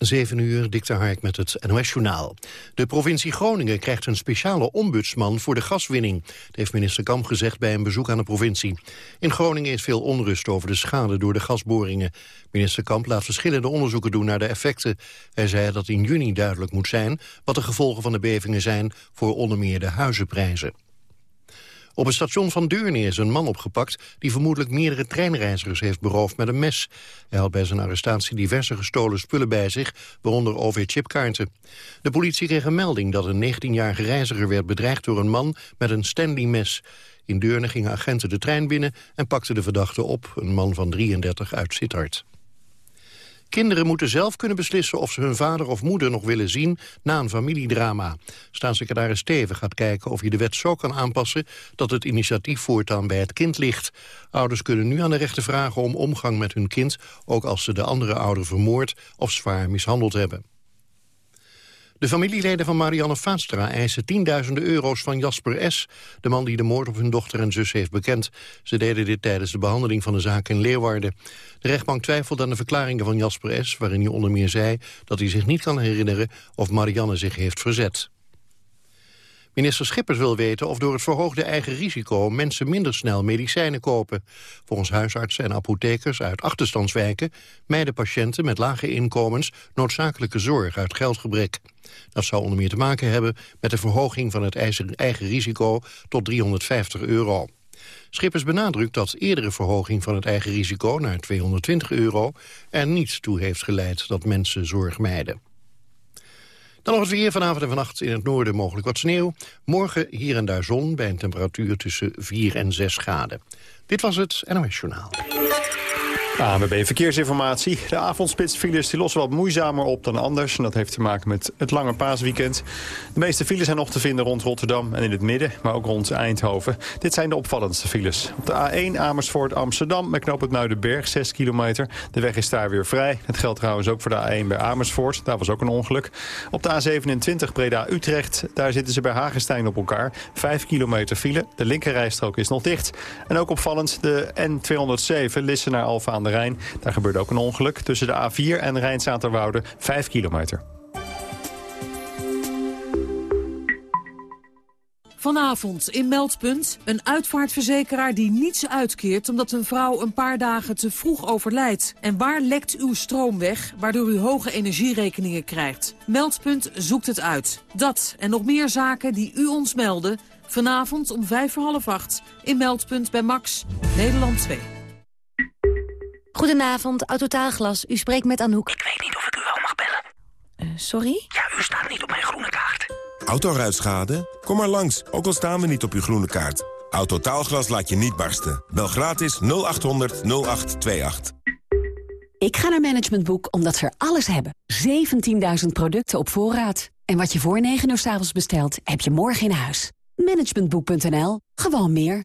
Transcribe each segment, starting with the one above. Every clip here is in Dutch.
7 uur, Dikter Hark met het NOS-journaal. De provincie Groningen krijgt een speciale ombudsman voor de gaswinning. Dat heeft minister Kamp gezegd bij een bezoek aan de provincie. In Groningen is veel onrust over de schade door de gasboringen. Minister Kamp laat verschillende onderzoeken doen naar de effecten. Hij zei dat in juni duidelijk moet zijn wat de gevolgen van de bevingen zijn... voor onder meer de huizenprijzen. Op het station van Deurne is een man opgepakt... die vermoedelijk meerdere treinreizigers heeft beroofd met een mes. Hij had bij zijn arrestatie diverse gestolen spullen bij zich... waaronder OV-chipkaarten. De politie kreeg een melding dat een 19-jarige reiziger werd bedreigd... door een man met een Stanley-mes. In Deurne gingen agenten de trein binnen en pakten de verdachte op... een man van 33 uit Sittard. Kinderen moeten zelf kunnen beslissen of ze hun vader of moeder nog willen zien na een familiedrama. Staatssecretaris Steven gaat kijken of je de wet zo kan aanpassen dat het initiatief voortaan bij het kind ligt. Ouders kunnen nu aan de rechter vragen om omgang met hun kind, ook als ze de andere ouder vermoord of zwaar mishandeld hebben. De familieleden van Marianne Vaatstra eisen tienduizenden euro's van Jasper S., de man die de moord op hun dochter en zus heeft bekend. Ze deden dit tijdens de behandeling van de zaak in Leeuwarden. De rechtbank twijfelt aan de verklaringen van Jasper S., waarin hij onder meer zei dat hij zich niet kan herinneren of Marianne zich heeft verzet. Minister Schippers wil weten of door het verhoogde eigen risico mensen minder snel medicijnen kopen. Volgens huisartsen en apothekers uit achterstandswijken mijden patiënten met lage inkomens noodzakelijke zorg uit geldgebrek. Dat zou onder meer te maken hebben met de verhoging van het eigen risico tot 350 euro. Schippers benadrukt dat eerdere verhoging van het eigen risico naar 220 euro er niet toe heeft geleid dat mensen zorg mijden. Dan nog het weer vanavond en vannacht in het noorden mogelijk wat sneeuw. Morgen hier en daar zon bij een temperatuur tussen 4 en 6 graden. Dit was het NOS Journaal. ANWB Verkeersinformatie. De avondspitsfiles die lossen wat moeizamer op dan anders. En dat heeft te maken met het lange paasweekend. De meeste files zijn nog te vinden rond Rotterdam en in het midden, maar ook rond Eindhoven. Dit zijn de opvallendste files. Op de A1 Amersfoort Amsterdam met knoop het Muidenberg, 6 kilometer. De weg is daar weer vrij. Het geldt trouwens ook voor de A1 bij Amersfoort. Daar was ook een ongeluk. Op de A27 Breda-Utrecht, daar zitten ze bij Hagenstein op elkaar. 5 kilometer file. De linkerrijstrook is nog dicht. En ook opvallend de N207 Lissen naar Alfa aan de Rijn. Daar gebeurde ook een ongeluk tussen de A4 en Rijnzaterwoude, 5 kilometer. Vanavond in Meldpunt een uitvaartverzekeraar die niets uitkeert... omdat een vrouw een paar dagen te vroeg overlijdt. En waar lekt uw stroom weg, waardoor u hoge energierekeningen krijgt? Meldpunt zoekt het uit. Dat en nog meer zaken die u ons melden... vanavond om vijf voor half acht in Meldpunt bij Max, Nederland 2. Goedenavond, Autotaalglas. U spreekt met Anouk. Ik weet niet of ik u wel mag bellen. Uh, sorry? Ja, u staat niet op mijn groene kaart. Autoruitschade? Kom maar langs, ook al staan we niet op uw groene kaart. Autotaalglas laat je niet barsten. Bel gratis 0800 0828. Ik ga naar Management Boek omdat ze er alles hebben. 17.000 producten op voorraad. En wat je voor 9 uur s avonds bestelt, heb je morgen in huis. Managementboek.nl. Gewoon meer.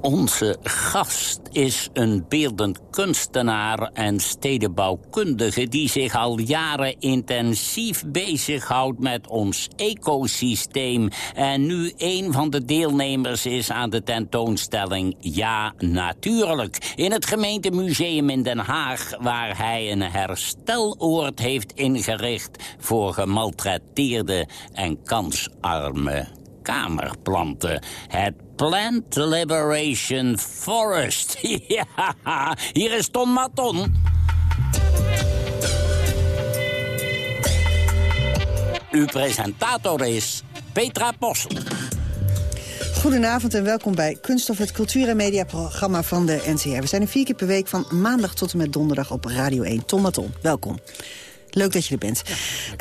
Onze gast is een beeldend kunstenaar en stedenbouwkundige... die zich al jaren intensief bezighoudt met ons ecosysteem... en nu een van de deelnemers is aan de tentoonstelling Ja, Natuurlijk... in het gemeentemuseum in Den Haag... waar hij een hersteloord heeft ingericht... voor gemaltreteerde en kansarme kamerplanten. Het Plant Liberation Forest. ja, hier is Ton Maton. Uw presentator is Petra Possel. Goedenavond en welkom bij Kunststof, het cultuur- en mediaprogramma van de NCR. We zijn er vier keer per week van maandag tot en met donderdag op Radio 1. Tom Maton, welkom. Leuk dat je er bent.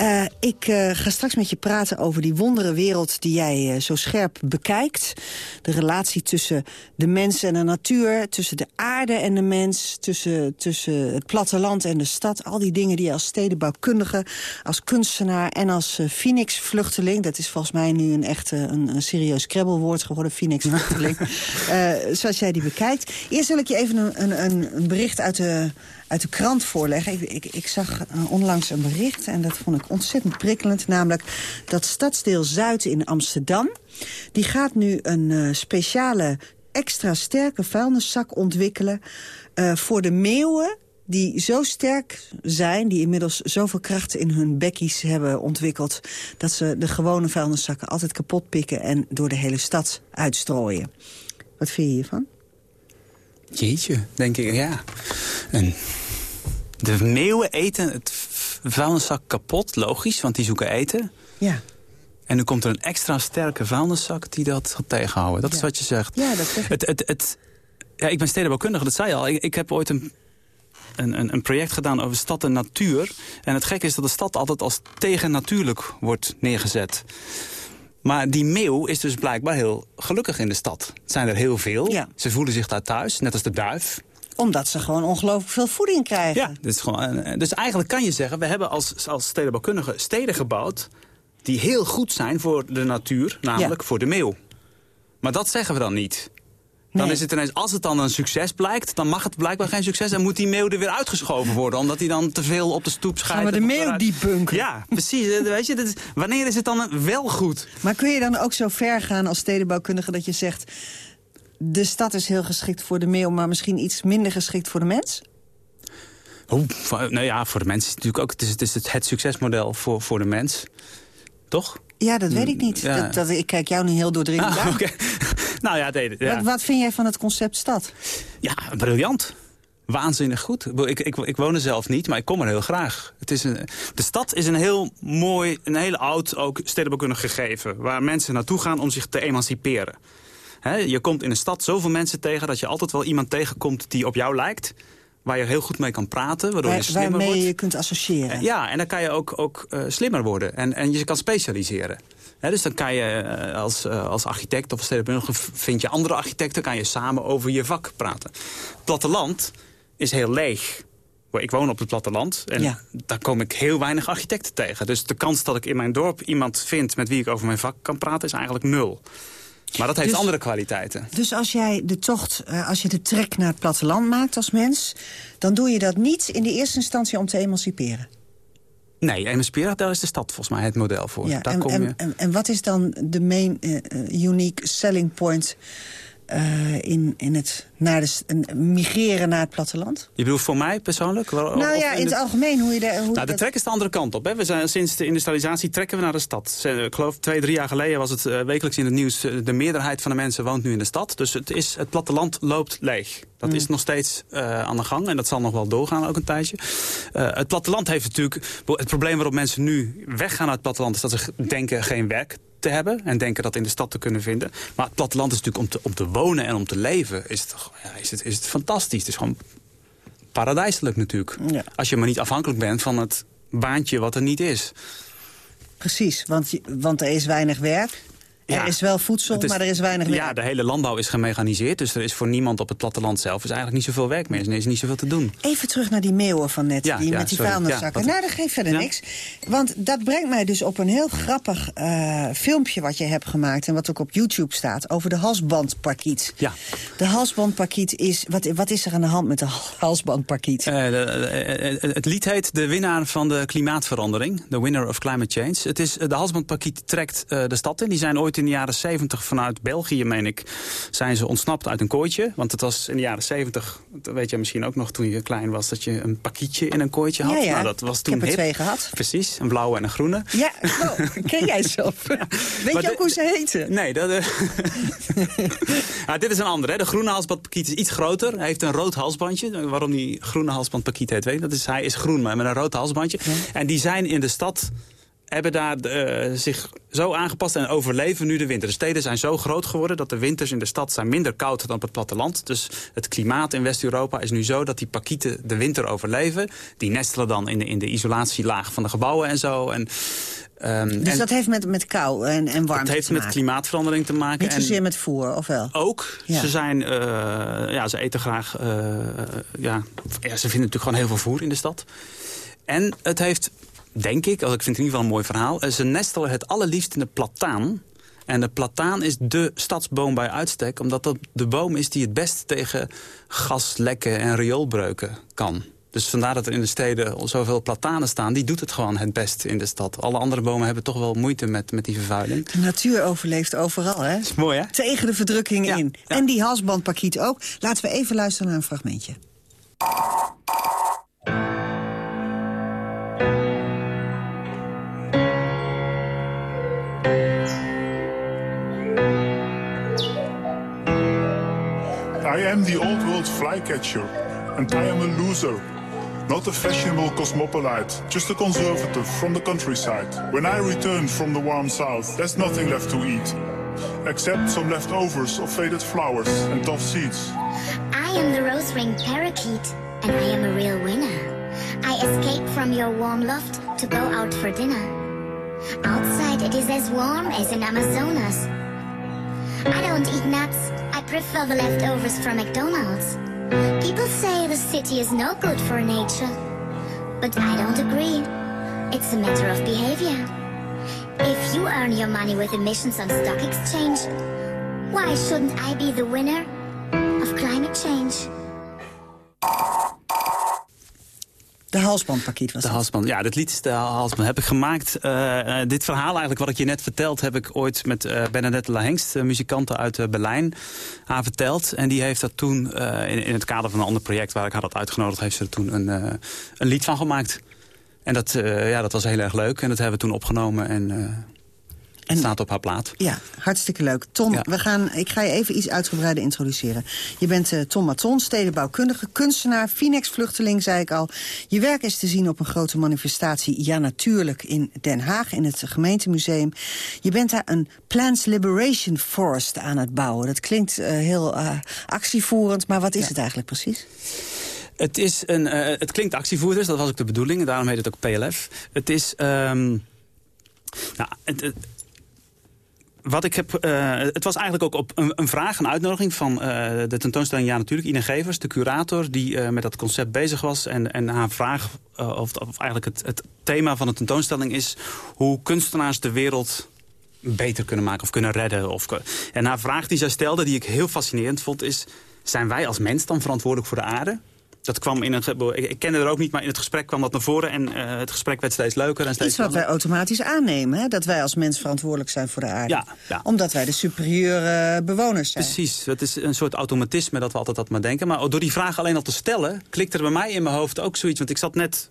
Uh, ik uh, ga straks met je praten over die wondere wereld die jij uh, zo scherp bekijkt. De relatie tussen de mens en de natuur, tussen de aarde en de mens... tussen, tussen het platteland en de stad. Al die dingen die je als stedenbouwkundige, als kunstenaar... en als Phoenix-vluchteling, dat is volgens mij nu een echt een, een serieus krabbelwoord geworden... Phoenix-vluchteling, zoals jij die bekijkt. Eerst wil ik je even een, een, een bericht uit de uit de krant voorleggen. Ik, ik, ik zag uh, onlangs een bericht en dat vond ik ontzettend prikkelend. Namelijk dat Stadsdeel Zuid in Amsterdam... die gaat nu een uh, speciale extra sterke vuilniszak ontwikkelen... Uh, voor de meeuwen die zo sterk zijn, die inmiddels zoveel kracht in hun bekkies hebben ontwikkeld... dat ze de gewone vuilniszakken altijd kapot pikken en door de hele stad uitstrooien. Wat vind je hiervan? Jeetje, denk ik, ja. En de meeuwen eten het vuilniszak kapot, logisch, want die zoeken eten. Ja. En nu komt er een extra sterke vuilniszak die dat gaat tegenhouden. Dat ja. is wat je zegt. Ja, dat zeg ik. Het, het, het, ja, ik ben stedenbouwkundige, dat zei je al. Ik, ik heb ooit een een, een, een, project gedaan over stad en natuur. En het gekke is dat de stad altijd als tegennatuurlijk wordt neergezet. Maar die meeuw is dus blijkbaar heel gelukkig in de stad. Het zijn er heel veel. Ja. Ze voelen zich daar thuis, net als de duif. Omdat ze gewoon ongelooflijk veel voeding krijgen. Ja, dus, gewoon, dus eigenlijk kan je zeggen... we hebben als, als stedenbouwkundige steden gebouwd... die heel goed zijn voor de natuur, namelijk ja. voor de meeuw. Maar dat zeggen we dan niet. Dan is het ineens, als het dan een succes blijkt, dan mag het blijkbaar geen succes. En moet die meeuw er weer uitgeschoven worden, omdat hij dan te veel op de stoep schijnt. Gaan we de meeuw debunken? Ja, precies. Weet je, dat is, wanneer is het dan wel goed? Maar kun je dan ook zo ver gaan als stedenbouwkundige dat je zegt... de stad is heel geschikt voor de meeuw, maar misschien iets minder geschikt voor de mens? Nou ja, voor de mens is het natuurlijk ook het, is, het, is het, het succesmodel voor, voor de mens. Toch? Ja, dat weet ik niet. Ja. Dat, dat, ik kijk jou nu heel doordringend Ah, aan. nou ja. Wat, wat vind jij van het concept stad? Ja, briljant. Waanzinnig goed. Ik, ik, ik woon er zelf niet, maar ik kom er heel graag. Het is een, de stad is een heel mooi, een heel oud ook stedenbouwkundig gegeven... waar mensen naartoe gaan om zich te emanciperen. He, je komt in een stad zoveel mensen tegen... dat je altijd wel iemand tegenkomt die op jou lijkt... waar je heel goed mee kan praten, waardoor Waar, je slimmer waarmee wordt. je kunt associëren. Ja, en dan kan je ook, ook uh, slimmer worden. En, en je kan specialiseren. He, dus dan kan je uh, als, uh, als architect of stedenbouwkundige... vind je andere architecten, kan je samen over je vak praten. Het platteland is heel leeg. Ik woon op het platteland en Ja. daar kom ik heel weinig architecten tegen. Dus de kans dat ik in mijn dorp iemand vind met wie ik over mijn vak kan praten... is eigenlijk nul. Maar dat heeft Dus- andere kwaliteiten. Dus als jij de tocht, eh, als je de trek naar het platteland maakt als mens... dan doe je dat niet in de eerste instantie om te emanciperen. Nee, emanciperen, daar is de stad volgens mij het model voor. Ja, daar en, kom je... en, en, en wat is dan de main eh, unique selling point... eh, in, in het naar de, migreren naar het platteland? Je bedoelt voor mij persoonlijk? Wel- nou ja, in het de- algemeen hoe je daar... Hoe Nou, de dat- trek is de andere kant op. Hè. We zijn, sinds de industrialisatie trekken we naar de stad. Ik geloof twee, drie jaar geleden was het eh, wekelijks in het nieuws... eh, de meerderheid van de mensen woont nu in de stad. Dus het, is, het platteland loopt leeg. Dat is nog steeds aan de gang en dat zal nog wel doorgaan ook een tijdje. Het platteland heeft natuurlijk... Het probleem waarop mensen nu weggaan uit het platteland... is dat ze denken geen werk te hebben en denken dat in de stad te kunnen vinden. Maar het platteland is natuurlijk om te, om te wonen en om te leven... is het, ja, is het, is het fantastisch. Het is gewoon paradijselijk natuurlijk. Ja. Als je maar niet afhankelijk bent van het baantje wat er niet is. Precies, want, want er is weinig werk. Ja. Er is wel voedsel, is- maar er is weinig werk. Ja, de hele landbouw is gemechaniseerd. Dus er is voor niemand op het platteland zelf is eigenlijk niet zoveel werk meer. Er is niet zoveel te doen. Even terug naar die meeuwen van net, Ja, die ja, met die sorry. vuilniszakken. Nou, dat geeft verder niks. Want dat brengt mij dus op een heel grappig eh, filmpje wat je hebt gemaakt... en wat ook op YouTube staat, over de halsbandparkiet. Ja. De halsbandparkiet is... Wat, wat is er aan de hand met de halsbandparkiet? Eh, de- eh, eh, het lied heet De winnaar van de klimaatverandering. The winner of climate change. Het is, de halsbandparkiet trekt eh, de stad in. Die zijn ooit in de jaren 70 vanuit België, meen ik... zijn ze ontsnapt uit een kooitje. Want het was in de jaren 70, dat weet je misschien ook nog toen je klein was... dat je een pakietje in een kooitje had. Ja, ja. Nou, dat was Ik toen heb er hip. twee gehad. Precies, een blauwe en een groene. Ja, oh, ken jij zelf? Weet Maar je ook hoe ze heten? Nee, dat, ja, dit is een andere. Hè. De groene halsbandpakiet is iets groter. Hij heeft een rood halsbandje. Waarom die groene halsbandpakiet heet, weet ik. Dat is, hij is groen, maar met een rood halsbandje. En die zijn in de stad hebben daar eh, zich zo aangepast en overleven nu de winter. De steden zijn zo groot geworden dat de winters in de stad zijn minder koud dan op het platteland. Dus het klimaat in West-Europa is nu zo dat die pakieten de winter overleven. Die nestelen dan in de, in de isolatielaag van de gebouwen en zo. En, ehm, Dus en dat heeft met, met kou en, en warmte het heeft te met maken. klimaatverandering te maken. Niet en zozeer met voer, of wel? ook. Ja. Ze, zijn, eh, ja, ze eten graag... eh, ja, ja, ze vinden natuurlijk gewoon heel veel voer in de stad. En het heeft, denk ik, als ik vind het in ieder geval een mooi verhaal... eh, ze nestelen het allerliefst in de plataan. En de plataan is de stadsboom bij uitstek... omdat dat de boom is die het best tegen gaslekken en rioolbreuken kan. Dus vandaar dat er in de steden zoveel platanen staan. Die doet het gewoon het best in de stad. Alle andere bomen hebben toch wel moeite met, met die vervuiling. De natuur overleeft overal, hè? is mooi, hè? Tegen de verdrukking in. En die halsbandpakiet ook. Laten we even luisteren naar een fragmentje. I am the old world flycatcher, and I am a loser. Not a fashionable cosmopolite, just a conservative from the countryside. When I return from the warm south, there's nothing left to eat. Except some leftovers of faded flowers and tough seeds. I am the rose-ringed parakeet, and I am a real winner. I escape from your warm loft to go out for dinner. Outside it is as warm as in Amazonas. I don't eat nuts, I prefer the leftovers from McDonald's. People say the city is no good for nature, but I don't agree. It's a matter of behavior. If you earn your money with emissions on stock exchange, why shouldn't I be the winner of climate change? De halsbandpakiet was De halsband, ja, dit lied is de halsband. Heb ik gemaakt. eh, eh, dit verhaal eigenlijk, wat ik je net verteld, heb ik ooit met eh Bernadette Lahengst, uh, muzikante uit Berlijn, aan verteld. En die heeft dat toen, in, in het kader van een ander project waar ik haar had uitgenodigd, heeft ze er toen een, een lied van gemaakt. En dat, ja, dat was heel erg leuk. En dat hebben we toen opgenomen en, het staat op haar plaat. Ja, hartstikke leuk. Tom, Ja. we gaan, ik ga je even iets uitgebreider introduceren. Je bent eh, Tom Maton, stedenbouwkundige, kunstenaar, Phoenix-vluchteling, zei ik al. Je werk is te zien op een grote manifestatie, ja natuurlijk, in Den Haag, in het gemeentemuseum. Je bent daar een Plants Liberation Forest aan het bouwen. Dat klinkt eh, heel eh, actievoerend, maar wat is het eigenlijk precies? Het, is een, het klinkt actievoerders, dat was ook de bedoeling. En daarom heet het ook PLF. Het is... ehm, nou, het, het- wat ik heb, eh, het was eigenlijk ook op een, een vraag, een uitnodiging van eh, de tentoonstelling Ja Natuurlijk. Ine Gevers, de curator, die eh, met dat concept bezig was. En, en haar vraag, of, of eigenlijk het, het thema van de tentoonstelling is... hoe kunstenaars de wereld beter kunnen maken of kunnen redden. Of, en haar vraag die zij stelde, die ik heel fascinerend vond, is... zijn wij als mens dan verantwoordelijk voor de aarde? Dat kwam in een, ge- ik, kende er ook niet, maar in het gesprek kwam dat naar voren. En eh, het gesprek werd steeds leuker en steeds Iets wat wij automatisch aannemen, hè? dat wij als mens verantwoordelijk zijn voor de aarde. Ja, ja. Omdat wij de superieure bewoners zijn. Precies, het is een soort automatisme dat we altijd dat maar denken. Maar door die vraag alleen al te stellen, klikte er bij mij in mijn hoofd ook zoiets. Want ik zat net,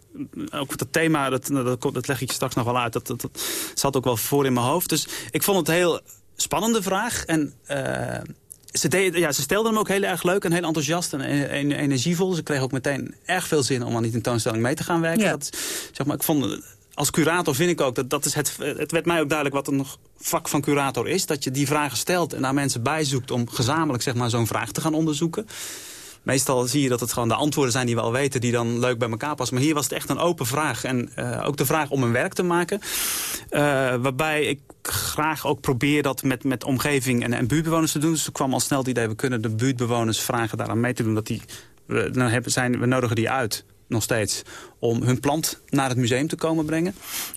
ook dat thema, dat, dat, dat leg ik je straks nog wel uit, dat, dat, dat zat ook wel voor in mijn hoofd. Dus ik vond het een heel spannende vraag. En eh, ze, deed, ja, ze stelde hem ook heel erg leuk en heel enthousiast en, en- en energievol. Ze kreeg ook meteen erg veel zin om aan die tentoonstelling mee te gaan werken. Ja. Dat, zeg maar, ik vond, als curator vind ik ook, dat, dat is het, het werd mij ook duidelijk wat een vak van curator is. Dat je die vragen stelt en daar mensen bij zoekt om gezamenlijk zeg maar, zo'n vraag te gaan onderzoeken. Meestal zie je dat het gewoon de antwoorden zijn die we al weten... die dan leuk bij elkaar passen. Maar hier was het echt een open vraag. En eh, ook de vraag om een werk te maken. Eh, waarbij ik graag ook probeer dat met, met omgeving en, en buurtbewoners te doen. Dus er kwam al snel het idee... we kunnen de buurtbewoners vragen daaraan mee te doen. Dat die, we, dan hebben, zijn, we nodigen die uit, nog steeds... om hun plant naar het museum te komen brengen.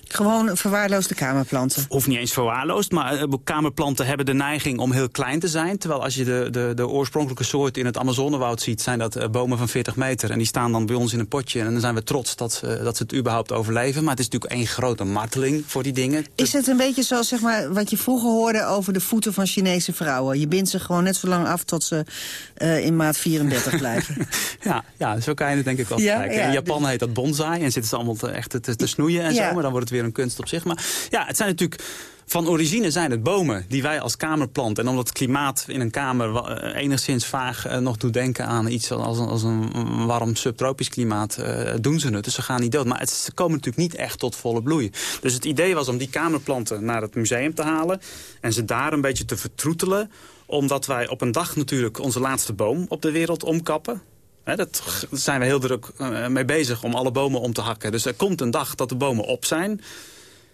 Gewoon verwaarloosde kamerplanten. Of niet eens verwaarloosd, maar eh, kamerplanten hebben de neiging om heel klein te zijn. Terwijl als je de, de, de oorspronkelijke soorten in het Amazonewoud ziet... zijn dat eh, bomen van 40 meter. En die staan dan bij ons in een potje. En dan zijn we trots dat, ze- dat ze het überhaupt overleven. Maar het is natuurlijk één grote marteling voor die dingen. Is het een beetje zoals zeg maar, wat je vroeger hoorde over de voeten van Chinese vrouwen? Je bindt ze gewoon net zo lang af tot ze eh, in maat 34 blijven. Ja, ja, zo kan je het denk ik wel Ja, ja, in Japan heet dat bonsai en zitten ze allemaal te, echt te, te snoeien en Ja. zo. Maar dan wordt het weer een kunst op zich. Maar ja, het zijn natuurlijk... Van origine zijn het bomen die wij als kamerplant... en omdat het klimaat in een kamer eh, enigszins vaag eh, nog doet denken aan iets als een, als een warm subtropisch klimaat... eh, doen ze het, dus ze gaan niet dood. Maar het, ze komen natuurlijk niet echt tot volle bloei. Dus het idee was om die kamerplanten naar het museum te halen... en ze daar een beetje te vertroetelen omdat wij op een dag natuurlijk onze laatste boom op de wereld omkappen. Hè, dat daar zijn we heel druk eh, mee bezig om alle bomen om te hakken. Dus er komt een dag dat de bomen op zijn.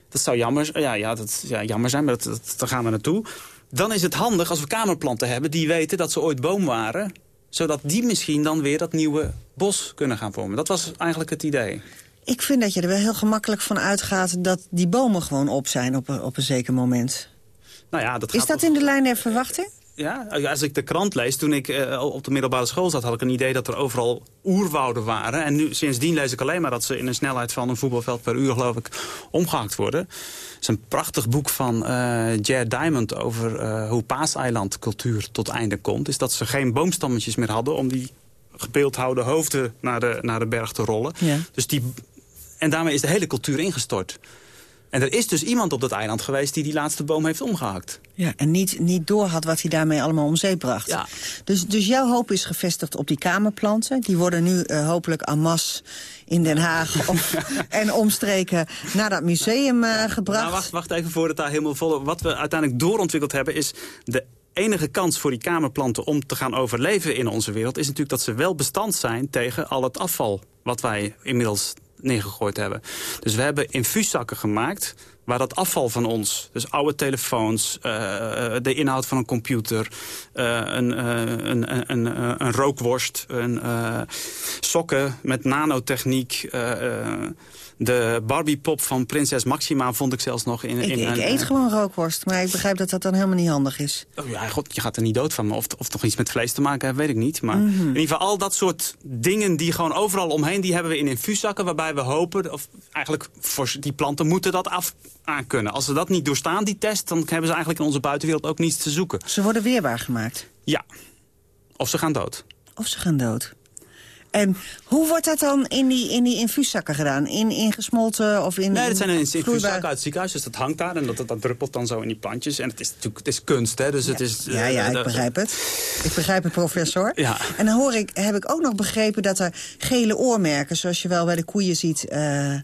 Dat zou jammer, ja, ja, dat, ja, jammer zijn, maar dat, dat, daar gaan we naartoe. Dan is het handig als we kamerplanten hebben die weten dat ze ooit boom waren. Zodat die misschien dan weer dat nieuwe bos kunnen gaan vormen. Dat was eigenlijk het idee. Ik vind dat je er wel heel gemakkelijk van uitgaat dat die bomen gewoon op zijn op een, op een zeker moment. Nou ja, dat Is gaat dat in de lijn der verwachting? Ja, als ik de krant lees, toen ik uh, op de middelbare school zat... had ik een idee dat er overal oerwouden waren. En nu, sindsdien lees ik alleen maar dat ze in een snelheid van een voetbalveld per uur... geloof ik, omgehakt worden. Het is een prachtig boek van uh, Jared Diamond over uh, hoe paaseilandcultuur tot einde komt. Is dat ze geen boomstammetjes meer hadden om die gebeeldhouwde hoofden naar de, naar de berg te rollen. Ja. Dus die, en daarmee is de hele cultuur ingestort. En er is dus iemand op dat eiland geweest die die laatste boom heeft omgehakt. Ja, en niet, niet door had wat hij daarmee allemaal om zeep bracht. Ja. Dus, dus jouw hoop is gevestigd op die kamerplanten. Die worden nu uh, hopelijk en masse in Den Haag of, en omstreken naar dat museum uh, gebracht. Nou, wacht, wacht even voor het daar helemaal vol. Wat we uiteindelijk doorontwikkeld hebben is... de enige kans voor die kamerplanten om te gaan overleven in onze wereld... is natuurlijk dat ze wel bestand zijn tegen al het afval... wat wij inmiddels neergegooid hebben. Dus we hebben infuuszakken gemaakt waar dat afval van ons, dus oude telefoons, uh, de inhoud van een computer, uh, een, uh, een, een, een, rookworst, een, sokken met nanotechniek, de Barbie-pop van prinses Maxima vond ik zelfs nog in... In ik een, eet gewoon rookworst, maar ik begrijp dat dat dan helemaal niet handig is. Oh ja, god, je gaat er niet dood van. Of, of toch iets met vlees te maken heeft, weet ik niet. Maar Mhm. in ieder geval al dat soort dingen die gewoon overal omheen... die hebben we in infuuszakken waarbij we hopen... of eigenlijk voor die planten moeten dat af aan kunnen. Als ze dat niet doorstaan, die test... dan hebben ze eigenlijk in onze buitenwereld ook niets te zoeken. Ze worden weerbaar gemaakt. Ja. Of ze gaan dood. Of ze gaan dood. En hoe wordt dat dan in die, in die infuuszakken gedaan? In, in gesmolten of in Nee, dat zijn in infuuszakken uit het ziekenhuis. Dus dat hangt daar en dat, dat, dat druppelt dan zo in die plantjes. En het is natuurlijk het is kunst, hè. Dus het is, Ja, ja, eh, ik begrijp het. Ik begrijp het, professor. Ja. En dan hoor ik, heb ik ook nog begrepen dat er gele oormerken... zoals je wel bij de koeien ziet, eh,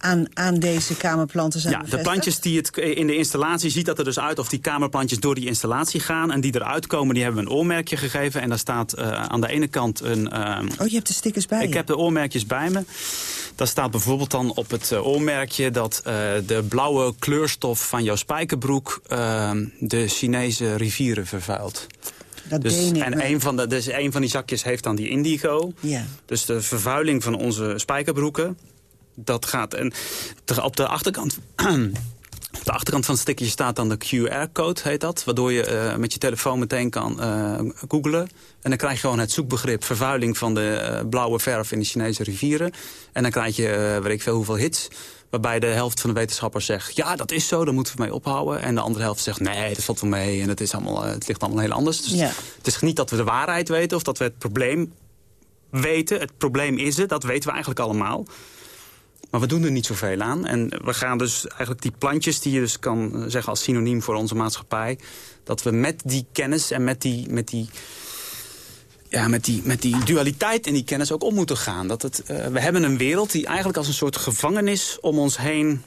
aan, aan deze kamerplanten zijn Ja, de plantjes die het in de installatie ziet dat er dus uit of die kamerplantjes door die installatie gaan. En die eruit komen, die hebben we een oormerkje gegeven. En daar staat eh, aan de ene kant een... ehm, Oh, je hebt de stickers bij ik je. heb de oormerkjes bij me. Daar staat bijvoorbeeld dan op het eh, oormerkje dat eh, de blauwe kleurstof van jouw spijkerbroek ehm, de Chinese rivieren vervuilt. Dat Dus, en een van, de, dus een van die zakjes heeft dan die indigo. Ja. Dus de vervuiling van onze spijkerbroeken, dat gaat... En op de achterkant... Op de achterkant van het stickertje staat dan de QR-code, heet dat. Waardoor je eh, met je telefoon meteen kan eh googlen. En dan krijg je gewoon het zoekbegrip vervuiling van de eh, blauwe verf in de Chinese rivieren. En dan krijg je, weet ik veel hoeveel hits. Waarbij de helft van de wetenschappers zegt, ja dat is zo, daar moeten we mee ophouden. En de andere helft zegt, nee, dat valt wel mee en het, is allemaal, het ligt allemaal heel anders. Dus Ja. het is niet dat we de waarheid weten of dat we het probleem weten. Het probleem is het, dat weten we eigenlijk allemaal. Maar we doen er niet zoveel aan. En we gaan dus eigenlijk die plantjes die je dus kan eh, zeggen als synoniem voor onze maatschappij... dat we met die kennis en met die, met die, ja, met die, met die dualiteit in die kennis ook om moeten gaan. Dat het, eh, we hebben een wereld die eigenlijk als een soort gevangenis om ons heen...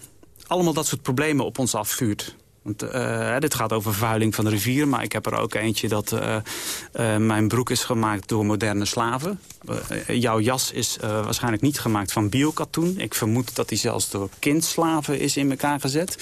allemaal dat soort problemen op ons afvuurt. Want, eh, dit gaat over vervuiling van de rivier, maar ik heb er ook eentje dat eh, eh, mijn broek is gemaakt door moderne slaven. Jouw jas is waarschijnlijk niet gemaakt van biokatoen. Ik vermoed dat die zelfs door kindslaven is in elkaar gezet.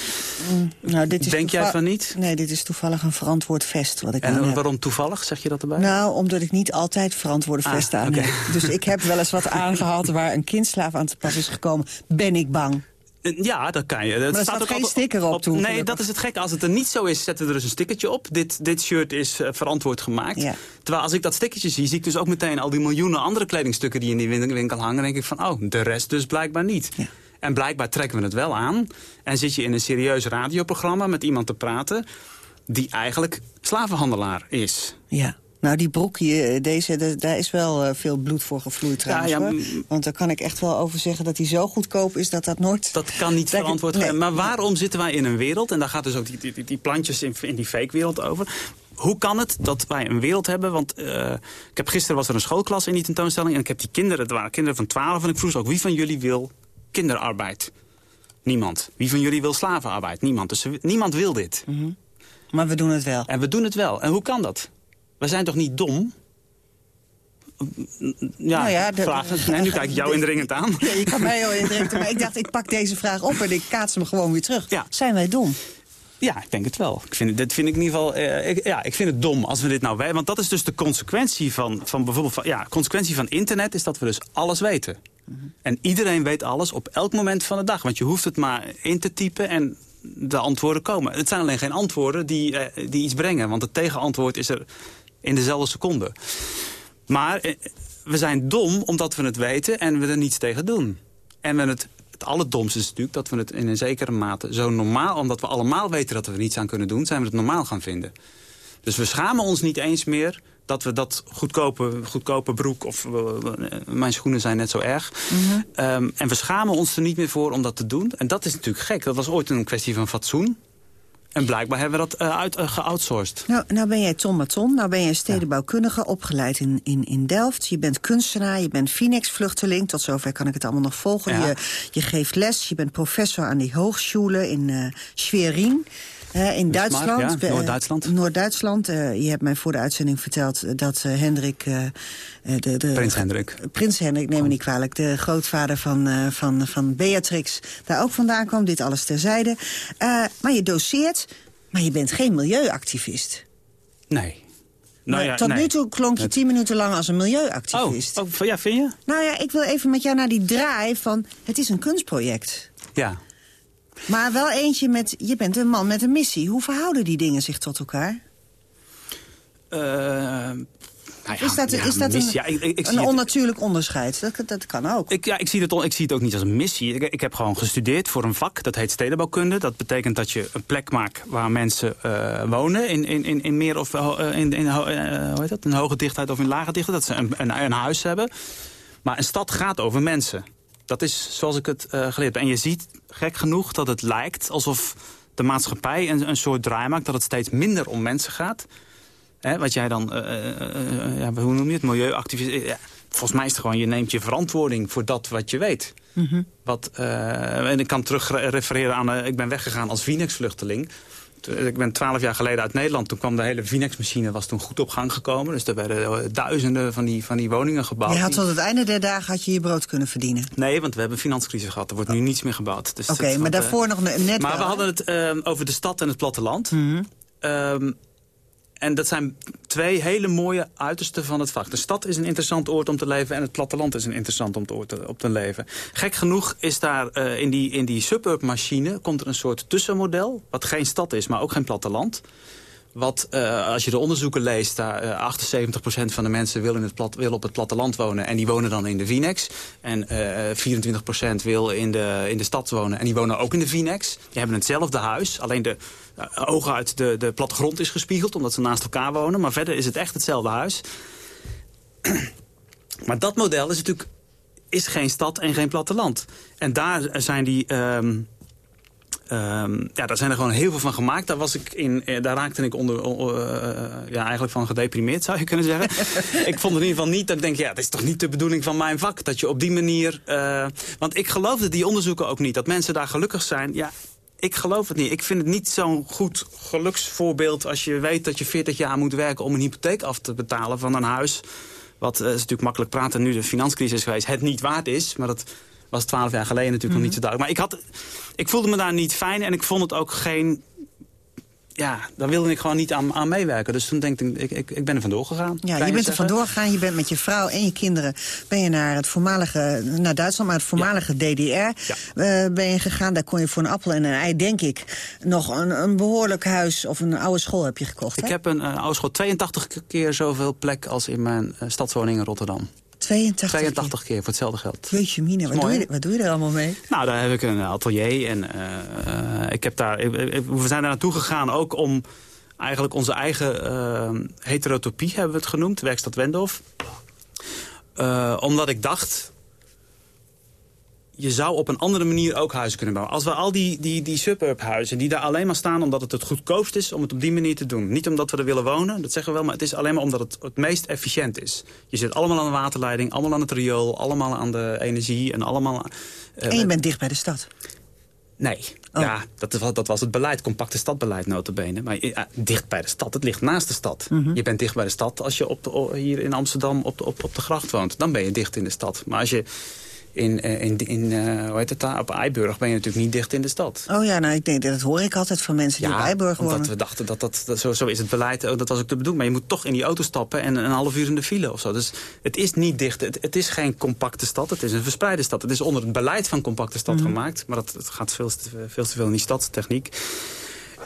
Nou, dit is Denk jij van niet? Nee, dit is toevallig een verantwoord vest wat ik En heb. waarom toevallig, zeg je dat erbij? Nou, omdat ik niet altijd verantwoorde Ah, vesten aan heb. Dus ik heb wel eens wat aangehad waar een kindslaaf aan te pas is gekomen. Ben ik bang. Eh, Ja, dat kan je. Dat er staat ook geen altijd sticker op toen, Nee, gelukkig. dat is het gekke. Als het er niet zo is, zetten we er dus een stickertje op. Dit, dit shirt is eh, verantwoord gemaakt. Ja. Terwijl als ik dat stickertje zie, zie ik dus ook meteen al die miljoenen andere kledingstukken die in die win- winkel hangen. Dan denk ik van, oh, de rest dus blijkbaar niet. Ja. En blijkbaar trekken we het wel aan. En zit je in een serieus radioprogramma met iemand te praten... die eigenlijk slavenhandelaar is. Ja. Nou, die broek, hier, deze, de- daar is wel eh, veel bloed voor gevloeid trouwens. ja, hoor. mm. Want daar kan ik echt wel over zeggen dat hij zo goedkoop is dat dat nooit... Dat kan niet verantwoord nee. zijn. Maar waarom zitten wij in een wereld... en daar gaat dus ook die, die, die plantjes in, in die fake-wereld over... Hoe kan het dat wij een wereld hebben? Want eh, ik heb, gisteren was er een schoolklas in die tentoonstelling... en ik heb die kinderen, het waren kinderen van 12... en ik vroeg ze ook, wie van jullie wil kinderarbeid? Niemand. Wie van jullie wil slavenarbeid? Niemand. Dus niemand wil dit. Maar we doen het wel. En we doen het wel. En hoe kan dat? We zijn toch niet dom? Ja, Nou ja, de- vraag. En nu kijk ik jou indringend aan. Ja, je kan mij heel indringend, maar ik dacht, ik pak deze vraag op en ik kaats hem gewoon weer terug. Ja. Zijn wij dom? Ja, ik denk het wel. Ik vind, dit vind ik in ieder geval. eh, ik, ja, ik vind het dom als we dit nou weten. Want dat is dus de consequentie van, van bijvoorbeeld. Van, ja, consequentie van internet is dat we dus alles weten. En iedereen weet alles op elk moment van de dag. Want je hoeft het maar in te typen en de antwoorden komen. Het zijn alleen geen antwoorden die, eh, die iets brengen. Want het tegenantwoord is er in dezelfde seconde. Maar eh, we zijn dom omdat we het weten en we er niets tegen doen. En we het, het allerdomste is natuurlijk dat we het in een zekere mate zo normaal... omdat we allemaal weten dat we er niets aan kunnen doen... zijn we het normaal gaan vinden. Dus we schamen ons niet eens meer dat we dat goedkope, goedkope broek... of uh, mijn schoenen zijn net zo erg. Mm um, en we schamen ons er niet meer voor om dat te doen. En dat is natuurlijk gek. Dat was ooit een kwestie van fatsoen. En blijkbaar hebben we dat uh, uit, uh, geoutsourced. Nou, nou ben jij Tom Maton, nou ben jij stedenbouwkundige, opgeleid in, in, in Delft. Je bent kunstenaar, je bent Phoenix-vluchteling. Tot zover kan ik het allemaal nog volgen. Ja. Je, je geeft les, je bent professor aan die hoogschule in uh, Schwerin. In Duitsland. Ja, Noord-Duitsland. Noord-Duitsland. Uh, je hebt mij voor de uitzending verteld dat uh, Hendrik... de, de, Prins Hendrik. Prins Hendrik, neem me niet kwalijk. De grootvader van, van, van Beatrix daar ook vandaan kwam. Dit alles terzijde. maar je doseert, maar je bent geen milieuactivist. Nee. Nou ja, tot nee. nu toe klonk je tien minuten lang als een milieuactivist. Oh, oh, ja, vind je? Nou ja, ik wil even met jou naar die draai van... het is een kunstproject. Ja. Maar wel eentje met... Je bent een man met een missie. Hoe verhouden die dingen zich tot elkaar? Uh, nou ja, is dat, ja, is dat missie, een, ja, ik, ik een onnatuurlijk het, onderscheid? Dat, dat kan ook. Ik, ja, ik, zie het, ik zie het ook niet als een missie. Ik, heb gewoon gestudeerd voor een vak, dat heet stedenbouwkunde. Dat betekent dat je een plek maakt waar mensen uh, wonen... in, in, in meer of uh, in, in uh, hoe heet dat? een hoge dichtheid of in lage dichtheid. Dat ze een, een, een huis hebben. Maar een stad gaat over mensen. Dat is zoals ik het uh, geleerd heb. En je ziet gek genoeg dat het lijkt alsof de maatschappij een, een soort draai maakt... dat het steeds minder om mensen gaat. Hè, wat jij dan, uh, uh, ja, hoe noem je het, milieuactivist... Ja, volgens mij is het gewoon, je neemt je verantwoording voor dat wat je weet. Mm -hmm. wat, en ik kan terug refereren aan, ik ben weggegaan als Phoenix-vluchteling... Ik ben twaalf jaar geleden uit Nederland. Toen kwam de hele Vinex-machine was toen goed op gang gekomen. Dus er werden duizenden van die, van die woningen gebouwd. Je had tot het einde der dagen had je je brood kunnen verdienen? Nee, want we hebben een finanscrisis gehad. Er wordt nu niets meer gebouwd. Dus Oké, okay, maar daarvoor uh, nog net Maar wel. we hadden het uh, over de stad en het platteland. Mm -hmm. um, en dat zijn twee hele mooie uitersten van het vak. De stad is een interessant oord om te leven... en het platteland is een interessant om te, om te leven. Gek genoeg is daar uh, in die, in die suburb-machine... komt er een soort tussenmodel, wat geen stad is, maar ook geen platteland... Wat, uh, als je de onderzoeken leest, daar uh, 78% van de mensen wil, in het plat, wil op het platteland wonen. En die wonen dan in de Vinex. En uh, 24% wil in de, in de stad wonen. En die wonen ook in de Vinex. Die hebben hetzelfde huis. Alleen de ogen uit de, de plattegrond is gespiegeld, omdat ze naast elkaar wonen. Maar verder is het echt hetzelfde huis. maar dat model is natuurlijk is geen stad en geen platteland. En daar zijn die... Um, Um, ja, daar zijn er gewoon heel veel van gemaakt. Daar, was ik in, daar raakte ik onder, uh, ja, eigenlijk van gedeprimeerd, zou je kunnen zeggen. ik vond in ieder geval niet dat ik denk, ja, het is toch niet de bedoeling van mijn vak. Dat je op die manier... Uh, want ik geloofde die onderzoeken ook niet. Dat mensen daar gelukkig zijn. Ja, ik geloof het niet. Ik vind het niet zo'n goed geluksvoorbeeld... als je weet dat je 40 jaar moet werken om een hypotheek af te betalen van een huis. Wat uh, is natuurlijk makkelijk praten nu de finanscrisis is geweest. Het niet waard is, maar dat was twaalf jaar geleden natuurlijk mm -hmm. nog niet zo duidelijk. Maar ik, had, ik voelde me daar niet fijn en ik vond het ook geen... Ja, daar wilde ik gewoon niet aan, aan meewerken. Dus toen denk ik, ik, ik, ik ben er vandoor gegaan. Ja, je bent er vandoor gegaan. Je bent met je vrouw en je kinderen ben je naar het voormalige, naar Duitsland, maar het voormalige ja. DDR ja. uh, ben je gegaan. Daar kon je voor een appel en een ei, denk ik, nog een, een behoorlijk huis of een oude school heb je gekocht. Ik hè? heb een uh, oude school 82 keer zoveel plek als in mijn uh, stadswoning in Rotterdam. 82, 82 keer. keer voor hetzelfde geld. Jeetje mine, wat doe, je, wat doe je er allemaal mee? Nou, daar heb ik een atelier en uh, uh, ik heb daar, ik, we zijn daar naartoe gegaan ook om eigenlijk onze eigen uh, heterotopie, hebben we het genoemd, werkstad Wendorf. omdat ik dacht, je zou op een andere manier ook huizen kunnen bouwen. Als we al die, die, die suburbhuizen die daar alleen maar staan omdat het het goedkoopst is om het op die manier te doen. Niet omdat we er willen wonen, dat zeggen we wel, maar het is alleen maar omdat het het meest efficiënt is. Je zit allemaal aan de waterleiding, allemaal aan het riool, allemaal aan de energie en allemaal... Uh, en je bent dicht bij de stad? Nee, oh. ja, dat, dat, was het beleid, compacte stadbeleid notabene. Maar ja, dicht bij de stad, het ligt naast de stad. Mm -hmm. Je bent dicht bij de stad als je op de, hier in Amsterdam op de, op, op de gracht woont. Dan ben je dicht in de stad. Maar als je in, eh, in, in uh, hoe heet het daar? op Eiburg ben je natuurlijk niet dicht in de stad. Oh ja, nou, ik denk, dat hoor ik altijd van mensen die op Eiburg wonen. omdat we dachten dat dat, dat, zo, zo is het beleid, dat was ook de bedoeling. Maar je moet toch in die auto stappen en een half uur in de file of zo. Dus het is niet dicht, het, het is geen compacte stad, het is een verspreide stad. Het is onder het beleid van compacte stad mhm. gemaakt, maar dat, gaat veel te, veel te veel in die stadstechniek.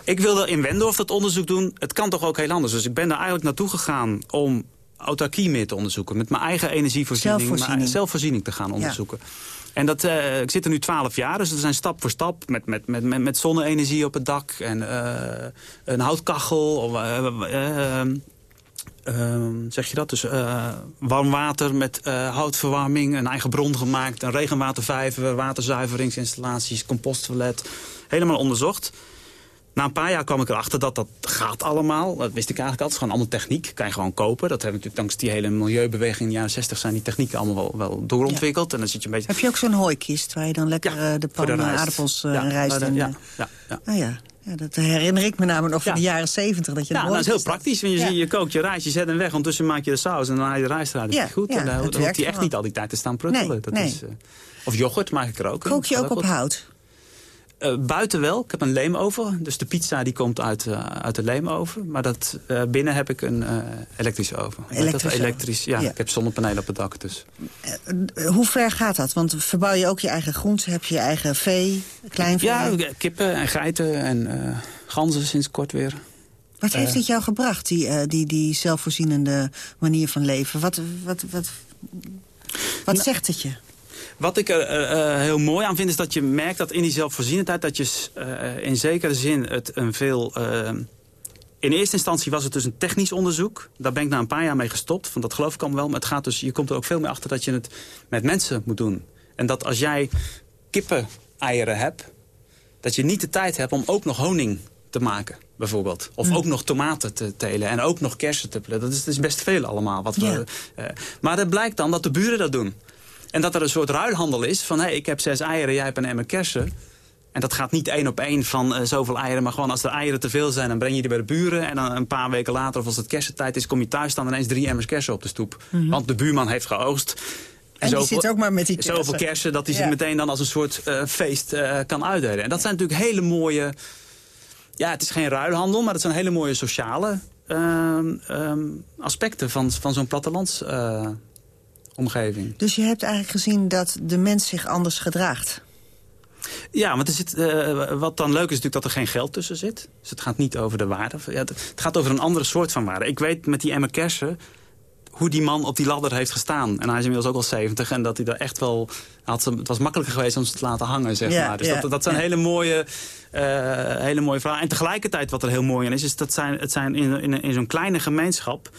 Ik wilde in Wendorf dat onderzoek doen. Het kan toch ook heel anders. Dus ik ben daar eigenlijk naartoe gegaan om autarkie meer te onderzoeken. Met mijn eigen energievoorziening, zelfvoorziening, mijn zelfvoorziening te gaan onderzoeken. En dat, uh, ik zit er nu twaalf jaar, dus we zijn stap voor stap met, met, met, met, met zonne-energie op het dak en uh, een houtkachel. Of, uh, zeg je dat? Dus warm water met houtverwarming, een eigen bron gemaakt, een regenwatervijver, waterzuiveringsinstallaties, composttoilet. Helemaal onderzocht. Na een paar jaar kwam ik erachter dat dat gaat allemaal. Dat wist ik eigenlijk altijd. Het is gewoon allemaal techniek. Kan je gewoon kopen. Dat hebben natuurlijk dankzij die hele milieubeweging in de jaren 60 zijn die technieken allemaal wel, wel doorontwikkeld. En dan zit je een beetje... Heb je ook zo'n hooikist waar je dan lekker ja, eh, de pan aardappels uh, ja, rijst in? Ja, ja, ja. Ah, ja. Ja, dat herinner ik me namelijk nog van de jaren 70 Dat je ja, dat is heel praktisch. Want je, je kookt je rijst, je zet hem weg. Ondertussen maak je de saus en dan haal je de rijst eruit. Dat is goed. en dan hoeft hij echt niet al die tijd te staan pruttelen. Nee, dat nee. Is, uh, of yoghurt maak ik er ook. Kook je ook op hout? Uh, buiten wel. Ik heb een leemoven. Dus de pizza die komt uit, uh, uit de leemoven. Maar dat, uh, binnen heb ik een elektrische oven. Elektrisch, elektrisch ja, Ik heb zonnepanelen op het dak. Dus. hoe ver gaat dat? Want verbouw je ook je eigen groenten? Heb je je eigen vee? Kleinvee? Ja, kippen en geiten en ganzen sinds kort weer. Wat heeft dit jou gebracht, die, die, die zelfvoorzienende manier van leven? Wat, wat, wat, wat nou, zegt het je? Wat ik er uh, heel mooi aan vind is dat je merkt dat in die zelfvoorzienendheid... dat je uh, in zekere zin het een veel... in eerste instantie was het dus een technisch onderzoek. Daar ben ik na een paar jaar mee gestopt. Van dat geloof ik allemaal wel. Maar het gaat dus, je komt er ook veel meer achter dat je het met mensen moet doen. En dat als jij kippen-eieren hebt... dat je niet de tijd hebt om ook nog honing te maken, bijvoorbeeld. Of mm. ook nog tomaten te telen en ook nog kersen te plukken. Dat is, dat is best veel allemaal. Wat we, maar het blijkt dan dat de buren dat doen. En dat er een soort ruilhandel is van... hé, hey, ik heb zes eieren, jij hebt een emmer kersen. En dat gaat niet één op één van uh, zoveel eieren... maar gewoon als er eieren te veel zijn, dan breng je die bij de buren... en dan een paar weken later, of als het kersentijd is... kom je thuis, staan ineens drie emmers kersen op de stoep. Mhm. Want de buurman heeft geoogst. En, en die zit ook maar met die kersen. Zoveel kersen dat hij ja. ze meteen dan als een soort uh, feest uh, kan uitdelen. En dat zijn natuurlijk hele mooie... Ja, het is geen ruilhandel, maar het zijn hele mooie sociale um, aspecten van, van zo'n plattelands omgeving. Dus je hebt eigenlijk gezien dat de mens zich anders gedraagt? Ja, want er zit, uh, wat dan leuk is natuurlijk dat er geen geld tussen zit. Dus het gaat niet over de waarde. Ja, het, gaat over een andere soort van waarde. Ik weet met die Emma Kersen hoe die man op die ladder heeft gestaan. En hij is inmiddels ook al 70 en dat hij daar echt wel... Had, het was makkelijker geweest om ze te laten hangen, zeg maar. Dus dat, dat zijn hele mooie, uh, hele mooie vragen. En tegelijkertijd wat er heel mooi aan is... is dat zijn, het zijn in, in, in zo'n kleine gemeenschap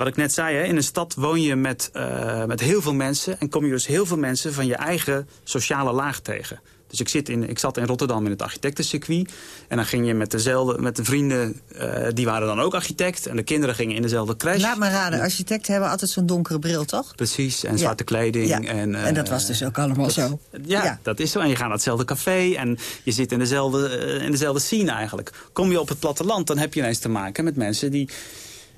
wat ik net zei, hè, in een stad woon je met, uh, met heel veel mensen... en kom je dus heel veel mensen van je eigen sociale laag tegen. Dus ik, zit in, ik zat in Rotterdam in het architectencircuit. En dan ging je met, dezelfde, met de vrienden, uh, die waren dan ook architect. En de kinderen gingen in dezelfde crash. Laat me raden, architecten hebben altijd zo'n donkere bril, toch? Precies, en zwarte kleding. Ja. En, uh, en dat was dus ook allemaal dat, zo. Ja, ja, dat is zo. En je gaat naar hetzelfde café en je zit in dezelfde, in dezelfde scene eigenlijk. Kom je op het platteland, dan heb je ineens te maken met mensen die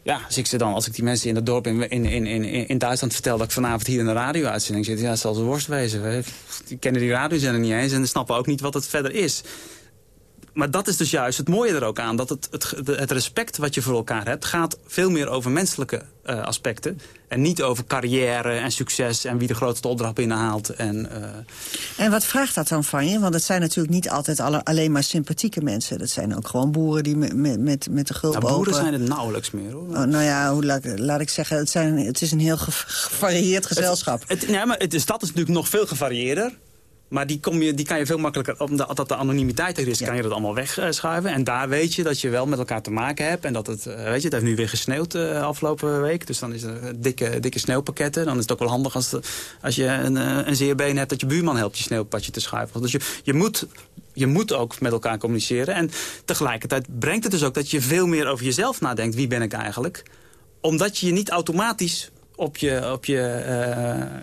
ja, als ik, ze dan, als ik die mensen in het dorp in, in, in, in, in Duitsland vertel... dat ik vanavond hier in de radio-uitzending zit... ja, zal ze worst wezen. Die kennen die radiozender niet eens en snappen ook niet wat het verder is maar dat is dus juist het mooie er ook aan. Dat het, het, het respect wat je voor elkaar hebt... gaat veel meer over menselijke uh, aspecten. En niet over carrière en succes... en wie de grootste opdracht binnenhaalt. En, uh... en wat vraagt dat dan van je? Want het zijn natuurlijk niet altijd alle, alleen maar sympathieke mensen. Dat zijn ook gewoon boeren die met, met, met de gulp nou, boeren zijn het nauwelijks meer. Hoor. Oh, nou ja, hoe, laat, laat, ik zeggen, het, zijn, het is een heel gevarieerd gezelschap. Het, het, ja, maar het, de stad is natuurlijk nog veel gevarieerder. Maar die, kom je, die kan je veel makkelijker, omdat de anonimiteit er is, kan je dat allemaal wegschuiven. En daar weet je dat je wel met elkaar te maken hebt. En dat het, eh, weet je, het heeft nu weer gesneeuwd uh, afgelopen week. Dus dan is er dikke, dikke sneeuwpakketten. Dan is het ook wel handig als, als je een, eh, een zeer been hebt dat je buurman helpt je sneeuwpadje te schuiven. Dus je, je moet je moet ook met elkaar communiceren. En tegelijkertijd brengt het dus ook dat je veel meer over jezelf nadenkt. Wie ben ik eigenlijk? Omdat je je niet automatisch op je, op je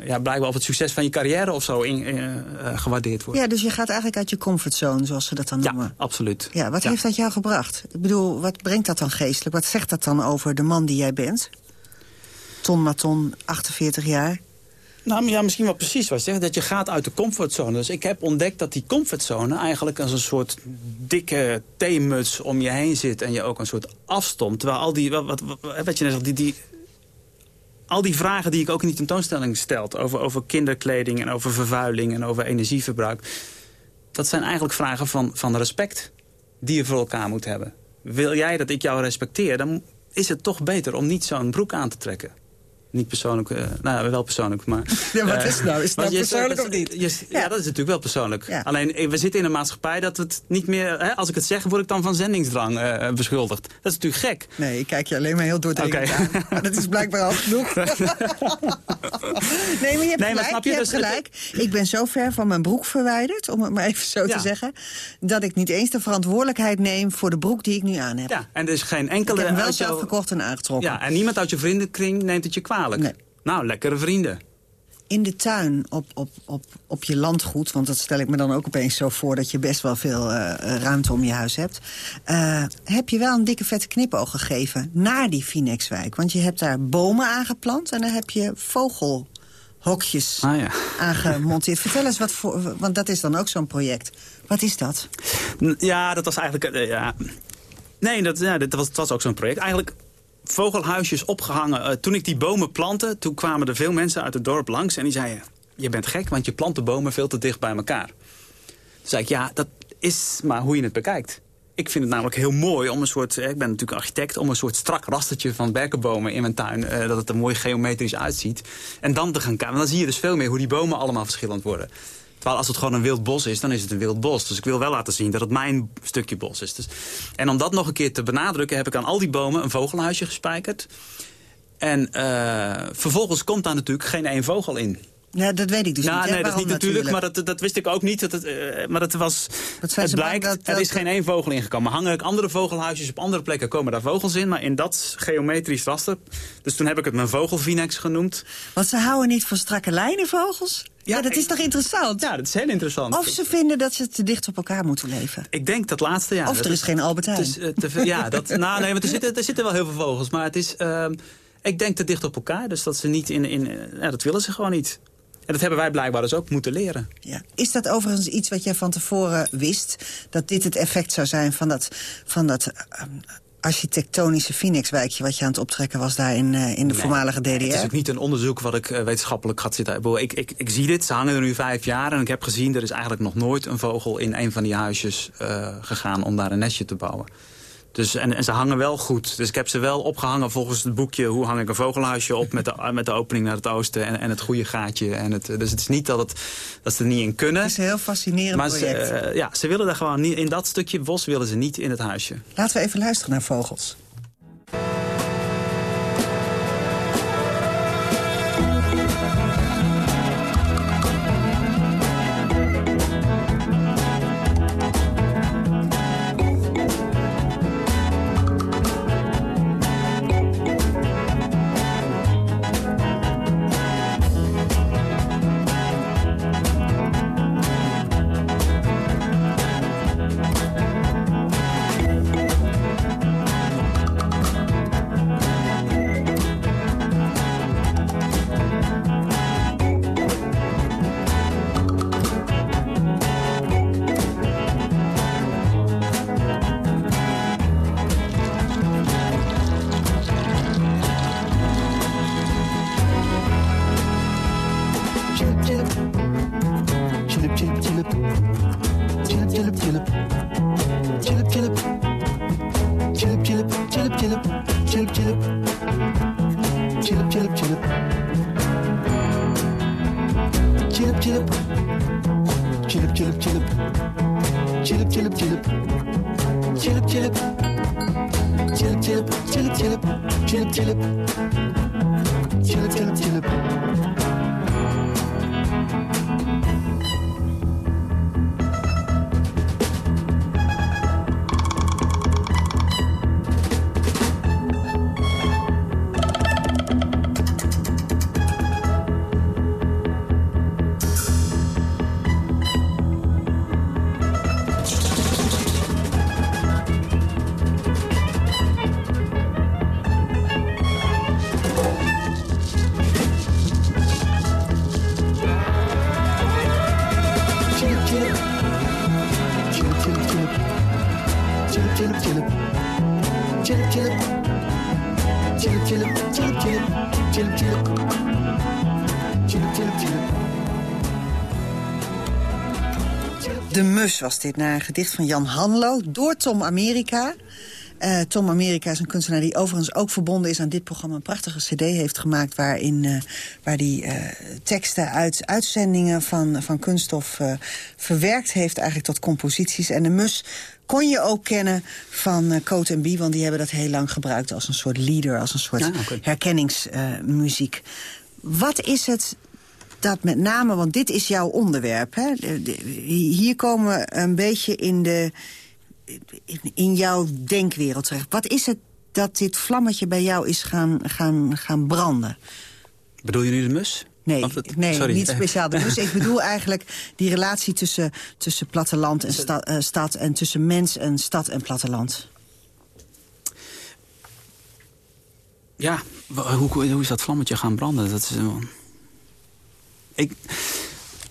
uh, ja, blijkbaar op het succes van je carrière of zo in, uh, gewaardeerd wordt. Ja, dus je gaat eigenlijk uit je comfortzone, zoals ze dat dan noemen. Ja, absoluut. Ja, wat heeft dat jou gebracht? Ik bedoel, wat brengt dat dan geestelijk? Wat zegt dat dan over de man die jij bent? Ton Maton, 48 jaar. Nou, ja, misschien wel precies wat je zegt. Dat je gaat uit de comfortzone. Dus ik heb ontdekt dat die comfortzone eigenlijk als een soort dikke theemuts om je heen zit. En je ook een soort afstond. Terwijl al die, wat, wat, wat je net zegt, die, die, al die vragen die ik ook in die tentoonstelling stel... Over, over kinderkleding en over vervuiling en over energieverbruik... dat zijn eigenlijk vragen van, van respect die je voor elkaar moet hebben. Wil jij dat ik jou respecteer, dan is het toch beter om niet zo'n broek aan te trekken. Niet persoonlijk, uh, nou wel persoonlijk, maar... Ja, wat is het nou? Is het nou persoonlijk of niet? Je, ja. dat is natuurlijk wel persoonlijk. Alleen, eh, we zitten in een maatschappij dat het niet meer... Hè, als ik het zeg, word ik dan van zendingsdrang uh, beschuldigd. Dat is natuurlijk gek. Nee, ik kijk je alleen maar heel doordringend okay. aan. Dat is blijkbaar al genoeg. nee, maar je hebt nee, gelijk. Maar je, je hebt dus gelijk. Ik ben zo ver van mijn broek verwijderd, om het maar even zo te zeggen... dat ik niet eens de verantwoordelijkheid neem voor de broek die ik nu aan heb. Ja, en er is geen enkele... Ik heb hem wel zelf gekocht en aangetrokken. Ja, en niemand uit je vriendenkring neemt het je kwaad. Nee. Nou, lekkere vrienden. In de tuin op, op, op, op je landgoed, want dat stel ik me dan ook opeens zo voor... dat je best wel veel uh, ruimte om je huis hebt... Uh, heb je wel een dikke vette knipoog gegeven naar die Phoenixwijk. Want je hebt daar bomen aangeplant en dan heb je vogelhokjes ah, ja. aangemonteerd. Vertel eens wat voor, want dat is dan ook zo'n project. Wat is dat? Ja, dat was eigenlijk... ja. Nee, dat, ja, dat was, dat was ook zo'n project. Eigenlijk vogelhuisjes opgehangen. Uh, toen ik die bomen plantte, toen kwamen er veel mensen uit het dorp langs... en die zeiden, je bent gek, want je plant de bomen veel te dicht bij elkaar. Toen zei ik, ja, dat is maar hoe je het bekijkt. Ik vind het namelijk heel mooi om een soort... Ik ben natuurlijk architect, om een soort strak rastertje van berkenbomen in mijn tuin... Uh, dat het er mooi geometrisch uitziet. En dan te gaan kijken. Dan zie je dus veel meer hoe die bomen allemaal verschillend worden. Terwijl als het gewoon een wild bos is, dan is het een wild bos. Dus ik wil wel laten zien dat het mijn stukje bos is. Dus, en om dat nog een keer te benadrukken... heb ik aan al die bomen een vogelhuisje gespijkerd. En uh, vervolgens komt daar natuurlijk geen één vogel in. Ja, dat weet ik dus nou, niet. Nee, dat is niet natuurlijk, maar dat, dat wist ik ook niet. Dat het, uh, maar dat was, het blijkt, dat, er is geen één vogel ingekomen. Hangen andere vogelhuisjes op andere plekken, komen daar vogels in. Maar in dat geometrisch raster. Dus toen heb ik het mijn vogelvinex genoemd. Want ze houden niet van strakke lijnen vogels? Ja, dat is toch interessant? Ja, dat is heel interessant. Of ze vinden dat ze te dicht op elkaar moeten leven. Ik denk dat laatste, ja. Of er is, geen Albert Heijn. Uh, ja, dat, nou, nee, want er zitten, er zitten wel heel veel vogels. Maar het is, uh, ik denk te dicht op elkaar. Dus dat ze niet in... in ja, dat willen ze gewoon niet. En dat hebben wij blijkbaar dus ook moeten leren. Ja. Is dat overigens iets wat jij van tevoren wist? Dat dit het effect zou zijn van dat, van dat uh, architectonische Phoenixwijkje... wat je aan het optrekken was daar in, uh, in de voormalige DDR? Het is ook niet een onderzoek wat ik uh, wetenschappelijk ga zitten. Ik, ik, ik zie dit, ze hangen er nu vijf jaar... en ik heb gezien, er is eigenlijk nog nooit een vogel... in een van die huisjes uh, gegaan om daar een nestje te bouwen. Dus, en, en, ze hangen wel goed. Dus ik heb ze wel opgehangen volgens het boekje... hoe hang ik een vogelhuisje op met de, met de opening naar het oosten... en, en het goede gaatje. En het, dus het is niet dat, het, dat ze er niet in kunnen. Het is een heel fascinerend maar project. Ze, uh, ja, ze willen daar gewoon niet... in dat stukje bos willen ze niet in het huisje. Laten we even luisteren naar vogels. chillip, chillip, chillip, chillip, chillip, chillip, chillip, chillip, chillip, chillip, chillip, chillip, chillip, chillip, chillip. Was dit, naar een gedicht van Jan Hanlo, door Tom Amerika. Uh, Tom Amerika is een kunstenaar die overigens ook verbonden is aan dit programma. Een prachtige cd heeft gemaakt waarin uh, waar die uh, teksten uit uitzendingen van, van kunststof verwerkt heeft eigenlijk tot composities. En de mus kon je ook kennen van Coat B, want die hebben dat heel lang gebruikt als een soort leader, als een soort ja, herkenningsmuziek. Wat is het dat met name, want dit is jouw onderwerp, hè? De, de, hier komen we een beetje in de in jouw denkwereld terecht. Wat is het dat dit vlammetje bij jou is gaan, gaan, gaan branden? Bedoel je nu de mus? Nee, het, nee sorry. niet speciaal de mus. Ik bedoel eigenlijk die relatie tussen, tussen platteland en sta, uh, stad... en tussen mens en stad en platteland. Ja, hoe, hoe is dat vlammetje gaan branden? Dat is... Uh, ik,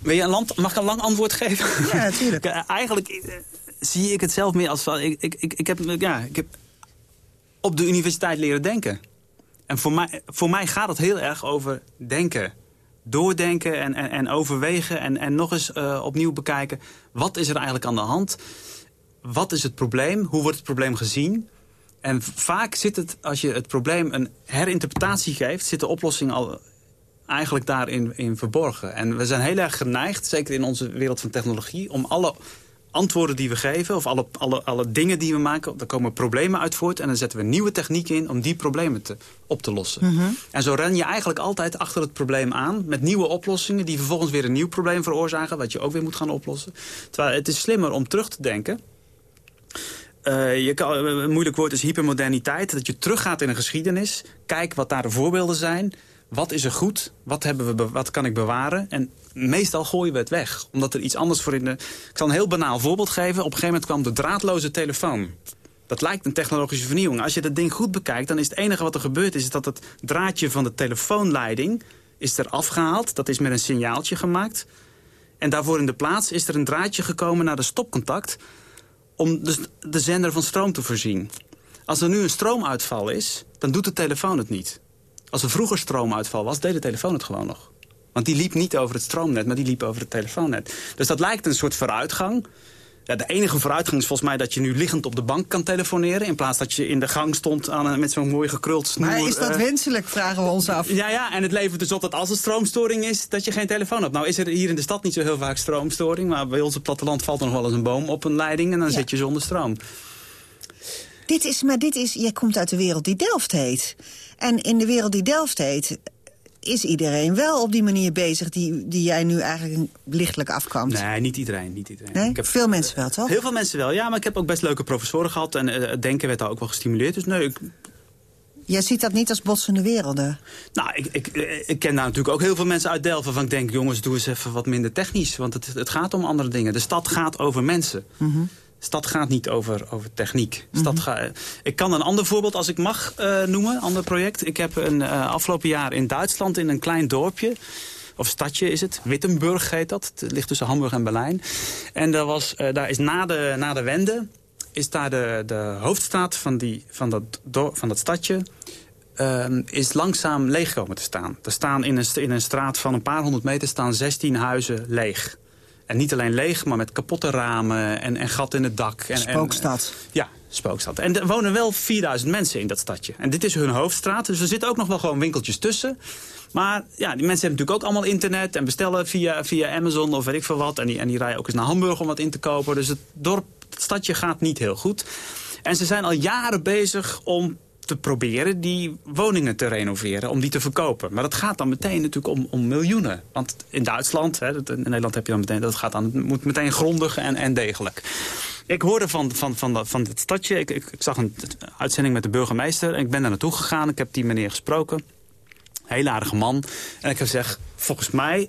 wil je een land, mag ik een lang antwoord geven? Ja, natuurlijk. Eigenlijk zie ik het zelf meer als. Ik, ik, ik, ik, heb, ja, ik heb op de universiteit leren denken. En voor mij, voor mij gaat het heel erg over denken. Doordenken en, en, en overwegen en, en nog eens uh, opnieuw bekijken. Wat is er eigenlijk aan de hand? Wat is het probleem? Hoe wordt het probleem gezien? En vaak zit het, als je het probleem een herinterpretatie geeft... zit de oplossing al eigenlijk daarin in verborgen. En we zijn heel erg geneigd, zeker in onze wereld van technologie... om alle antwoorden die we geven, of alle, alle, alle dingen die we maken... daar komen problemen uit voort en dan zetten we nieuwe technieken in... om die problemen te, op te lossen. Mhm. En zo ren je eigenlijk altijd achter het probleem aan... met nieuwe oplossingen die vervolgens weer een nieuw probleem veroorzaken... wat je ook weer moet gaan oplossen. Terwijl het is slimmer om terug te denken... Uh, je kan, een moeilijk woord is hypermoderniteit. Dat je teruggaat in een geschiedenis. Kijk wat daar de voorbeelden zijn. Wat is er goed? Wat, hebben we wat kan ik bewaren? En meestal gooien we het weg. Omdat er iets anders voor in de... Ik zal een heel banaal voorbeeld geven. Op een gegeven moment kwam de draadloze telefoon. Dat lijkt een technologische vernieuwing. Als je dat ding goed bekijkt, dan is het enige wat er gebeurd is... dat het draadje van de telefoonleiding is er afgehaald. Dat is met een signaaltje gemaakt. En daarvoor in de plaats is er een draadje gekomen naar de stopcontact... om de, de zender van stroom te voorzien. Als er nu een stroomuitval is, dan doet de telefoon het niet. Als er vroeger stroomuitval was, deed de telefoon het gewoon nog. Want die liep niet over het stroomnet, maar die liep over het telefoonnet. Dus dat lijkt een soort vooruitgang. Ja, de enige vooruitgang is volgens mij dat je nu liggend op de bank kan telefoneren... in plaats dat je in de gang stond aan, met zo'n mooi gekruld snoer. Maar is dat uh, wenselijk, vragen we ons af. Ja, ja, en het levert dus op dat als er stroomstoring is... dat je geen telefoon hebt. Nou is er hier in de stad niet zo heel vaak stroomstoring... maar bij ons op platteland valt er nog wel eens een boom op een leiding... en dan ja. zit je zonder stroom. Dit is, maar dit is, jij komt uit de wereld die Delft heet. En in de wereld die Delft heet is iedereen wel op die manier bezig... die, die jij nu eigenlijk lichtelijk afkwam. Nee, niet iedereen. Niet iedereen. Nee? Ik heb, veel mensen wel, toch? Heel veel mensen wel, ja. Maar ik heb ook best leuke professoren gehad. En uh, het denken werd daar ook wel gestimuleerd. Dus nee, ik, Jij ziet dat niet als botsende werelden? Nou, ik, ik, ik ken daar natuurlijk ook heel veel mensen uit Delft... waarvan ik denk, jongens, doe eens even wat minder technisch. Want het, het gaat om andere dingen. De stad gaat over mensen. Mm -hmm. Stad gaat niet over, over techniek. Stad mm -hmm. ga, ik kan een ander voorbeeld, als ik mag uh, noemen, een ander project. Ik heb een uh, afgelopen jaar in Duitsland in een klein dorpje... of stadje is het, Wittenburg heet dat. Het ligt tussen Hamburg en Berlijn. En daar, was, uh, daar is na de, na de wende... is daar de, de hoofdstraat van, die, van, dat, van dat stadje... Uh, is langzaam leeg komen te staan. Er staan in een, in een straat van een paar honderd meter staan 16 huizen leeg. En niet alleen leeg, maar met kapotte ramen en, en gat in het dak. En, spookstad. En, ja, spookstad. En er wonen wel 4000 mensen in dat stadje. En dit is hun hoofdstraat, dus er zitten ook nog wel gewoon winkeltjes tussen. Maar ja, die mensen hebben natuurlijk ook allemaal internet... en bestellen via, via Amazon of weet ik veel wat. En die, en die rijden ook eens naar Hamburg om wat in te kopen. Dus het dorp, het stadje gaat niet heel goed. En ze zijn al jaren bezig om te proberen die woningen te renoveren, om die te verkopen. Maar dat gaat dan meteen natuurlijk om, om miljoenen. Want in Duitsland, hè, in Nederland heb je dan meteen, dat gaat dan, moet meteen grondig en, en degelijk. Ik hoorde van, van, van, van stadje, ik, ik, ik zag een uitzending met de burgemeester... en ik ben daar naartoe gegaan, ik heb die meneer gesproken. Heel aardige man. En ik heb gezegd, volgens mij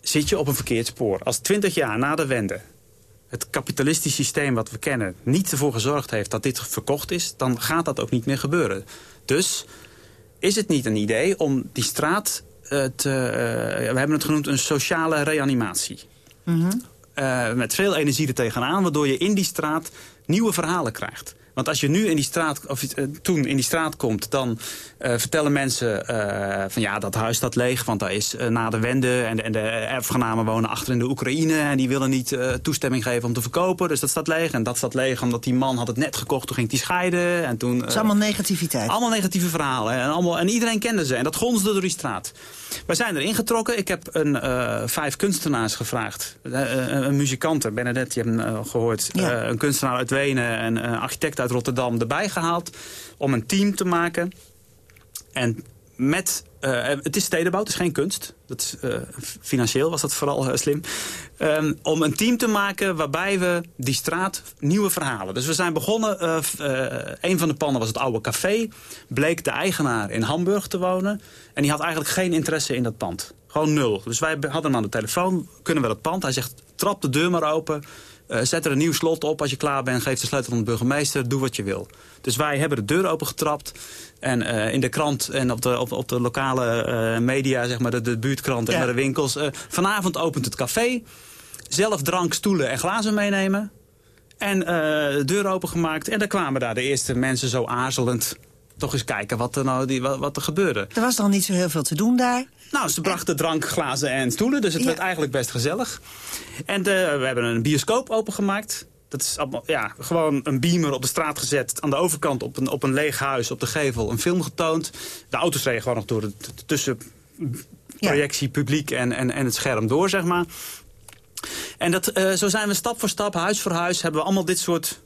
zit je op een verkeerd spoor. Als twintig jaar na de wende het kapitalistisch systeem wat we kennen... niet ervoor gezorgd heeft dat dit verkocht is... dan gaat dat ook niet meer gebeuren. Dus is het niet een idee om die straat uh, te... Uh, we hebben het genoemd een sociale reanimatie. Mm -hmm. eh, met veel energie er tegenaan... waardoor je in die straat nieuwe verhalen krijgt. Want als je nu in die straat, of uh, toen in die straat komt, dan uh, vertellen mensen uh, van ja, dat huis staat leeg, want daar is na de wende en de, en de erfgenamen wonen achter in de Oekraïne en die willen niet toestemming geven om te verkopen, dus dat staat leeg. En dat staat leeg omdat die man had het net gekocht, toen ging hij scheiden. En toen, het is allemaal negativiteit. Allemaal negatieve verhalen en, allemaal, en iedereen kende ze en dat gonsde door die straat. Wij zijn er ingetrokken. Ik heb een, vijf kunstenaars gevraagd. een muzikant, Benedette, je hebt hem gehoord. Ja. een kunstenaar uit Wenen en een architect uit Rotterdam erbij gehaald om een team te maken. En met, uh, het is stedenbouw, het is geen kunst. Dat is, uh, financieel was dat vooral slim. Um, om een team te maken waarbij we die straat nieuwe verhalen. Dus we zijn begonnen, een van de pannen was het oude café. Bleek de eigenaar in Hamburg te wonen. En die had eigenlijk geen interesse in dat pand. Gewoon nul. Dus wij hadden hem aan de telefoon. Kunnen we dat pand? Hij zegt, trap de deur maar open. Uh, zet er een nieuw slot op als je klaar bent. Geef de sleutel aan de burgemeester. Doe wat je wil. Dus wij hebben de deur opengetrapt. En uh, in de krant en op de, op, op de lokale uh, media, zeg maar, de, de buurtkrant en ja. de winkels. vanavond opent het café. Zelf drank, stoelen en glazen meenemen. En de deur opengemaakt. En dan kwamen daar de eerste mensen zo aarzelend toch eens kijken wat er, nou, die, wat, wat er gebeurde. Er was dan niet zo heel veel te doen daar. Nou, ze brachten drank, glazen en stoelen, dus het ja. werd eigenlijk best gezellig. En uh, we hebben een bioscoop opengemaakt. Dat is allemaal, ja, gewoon een beamer op de straat gezet. Aan de overkant op een, op een leeg huis, op de gevel, een film getoond. De auto's reden gewoon nog door de tussen projectie, publiek en, en, en het scherm door, zeg maar. En dat, uh, zo zijn we stap voor stap, huis voor huis, hebben we allemaal dit soort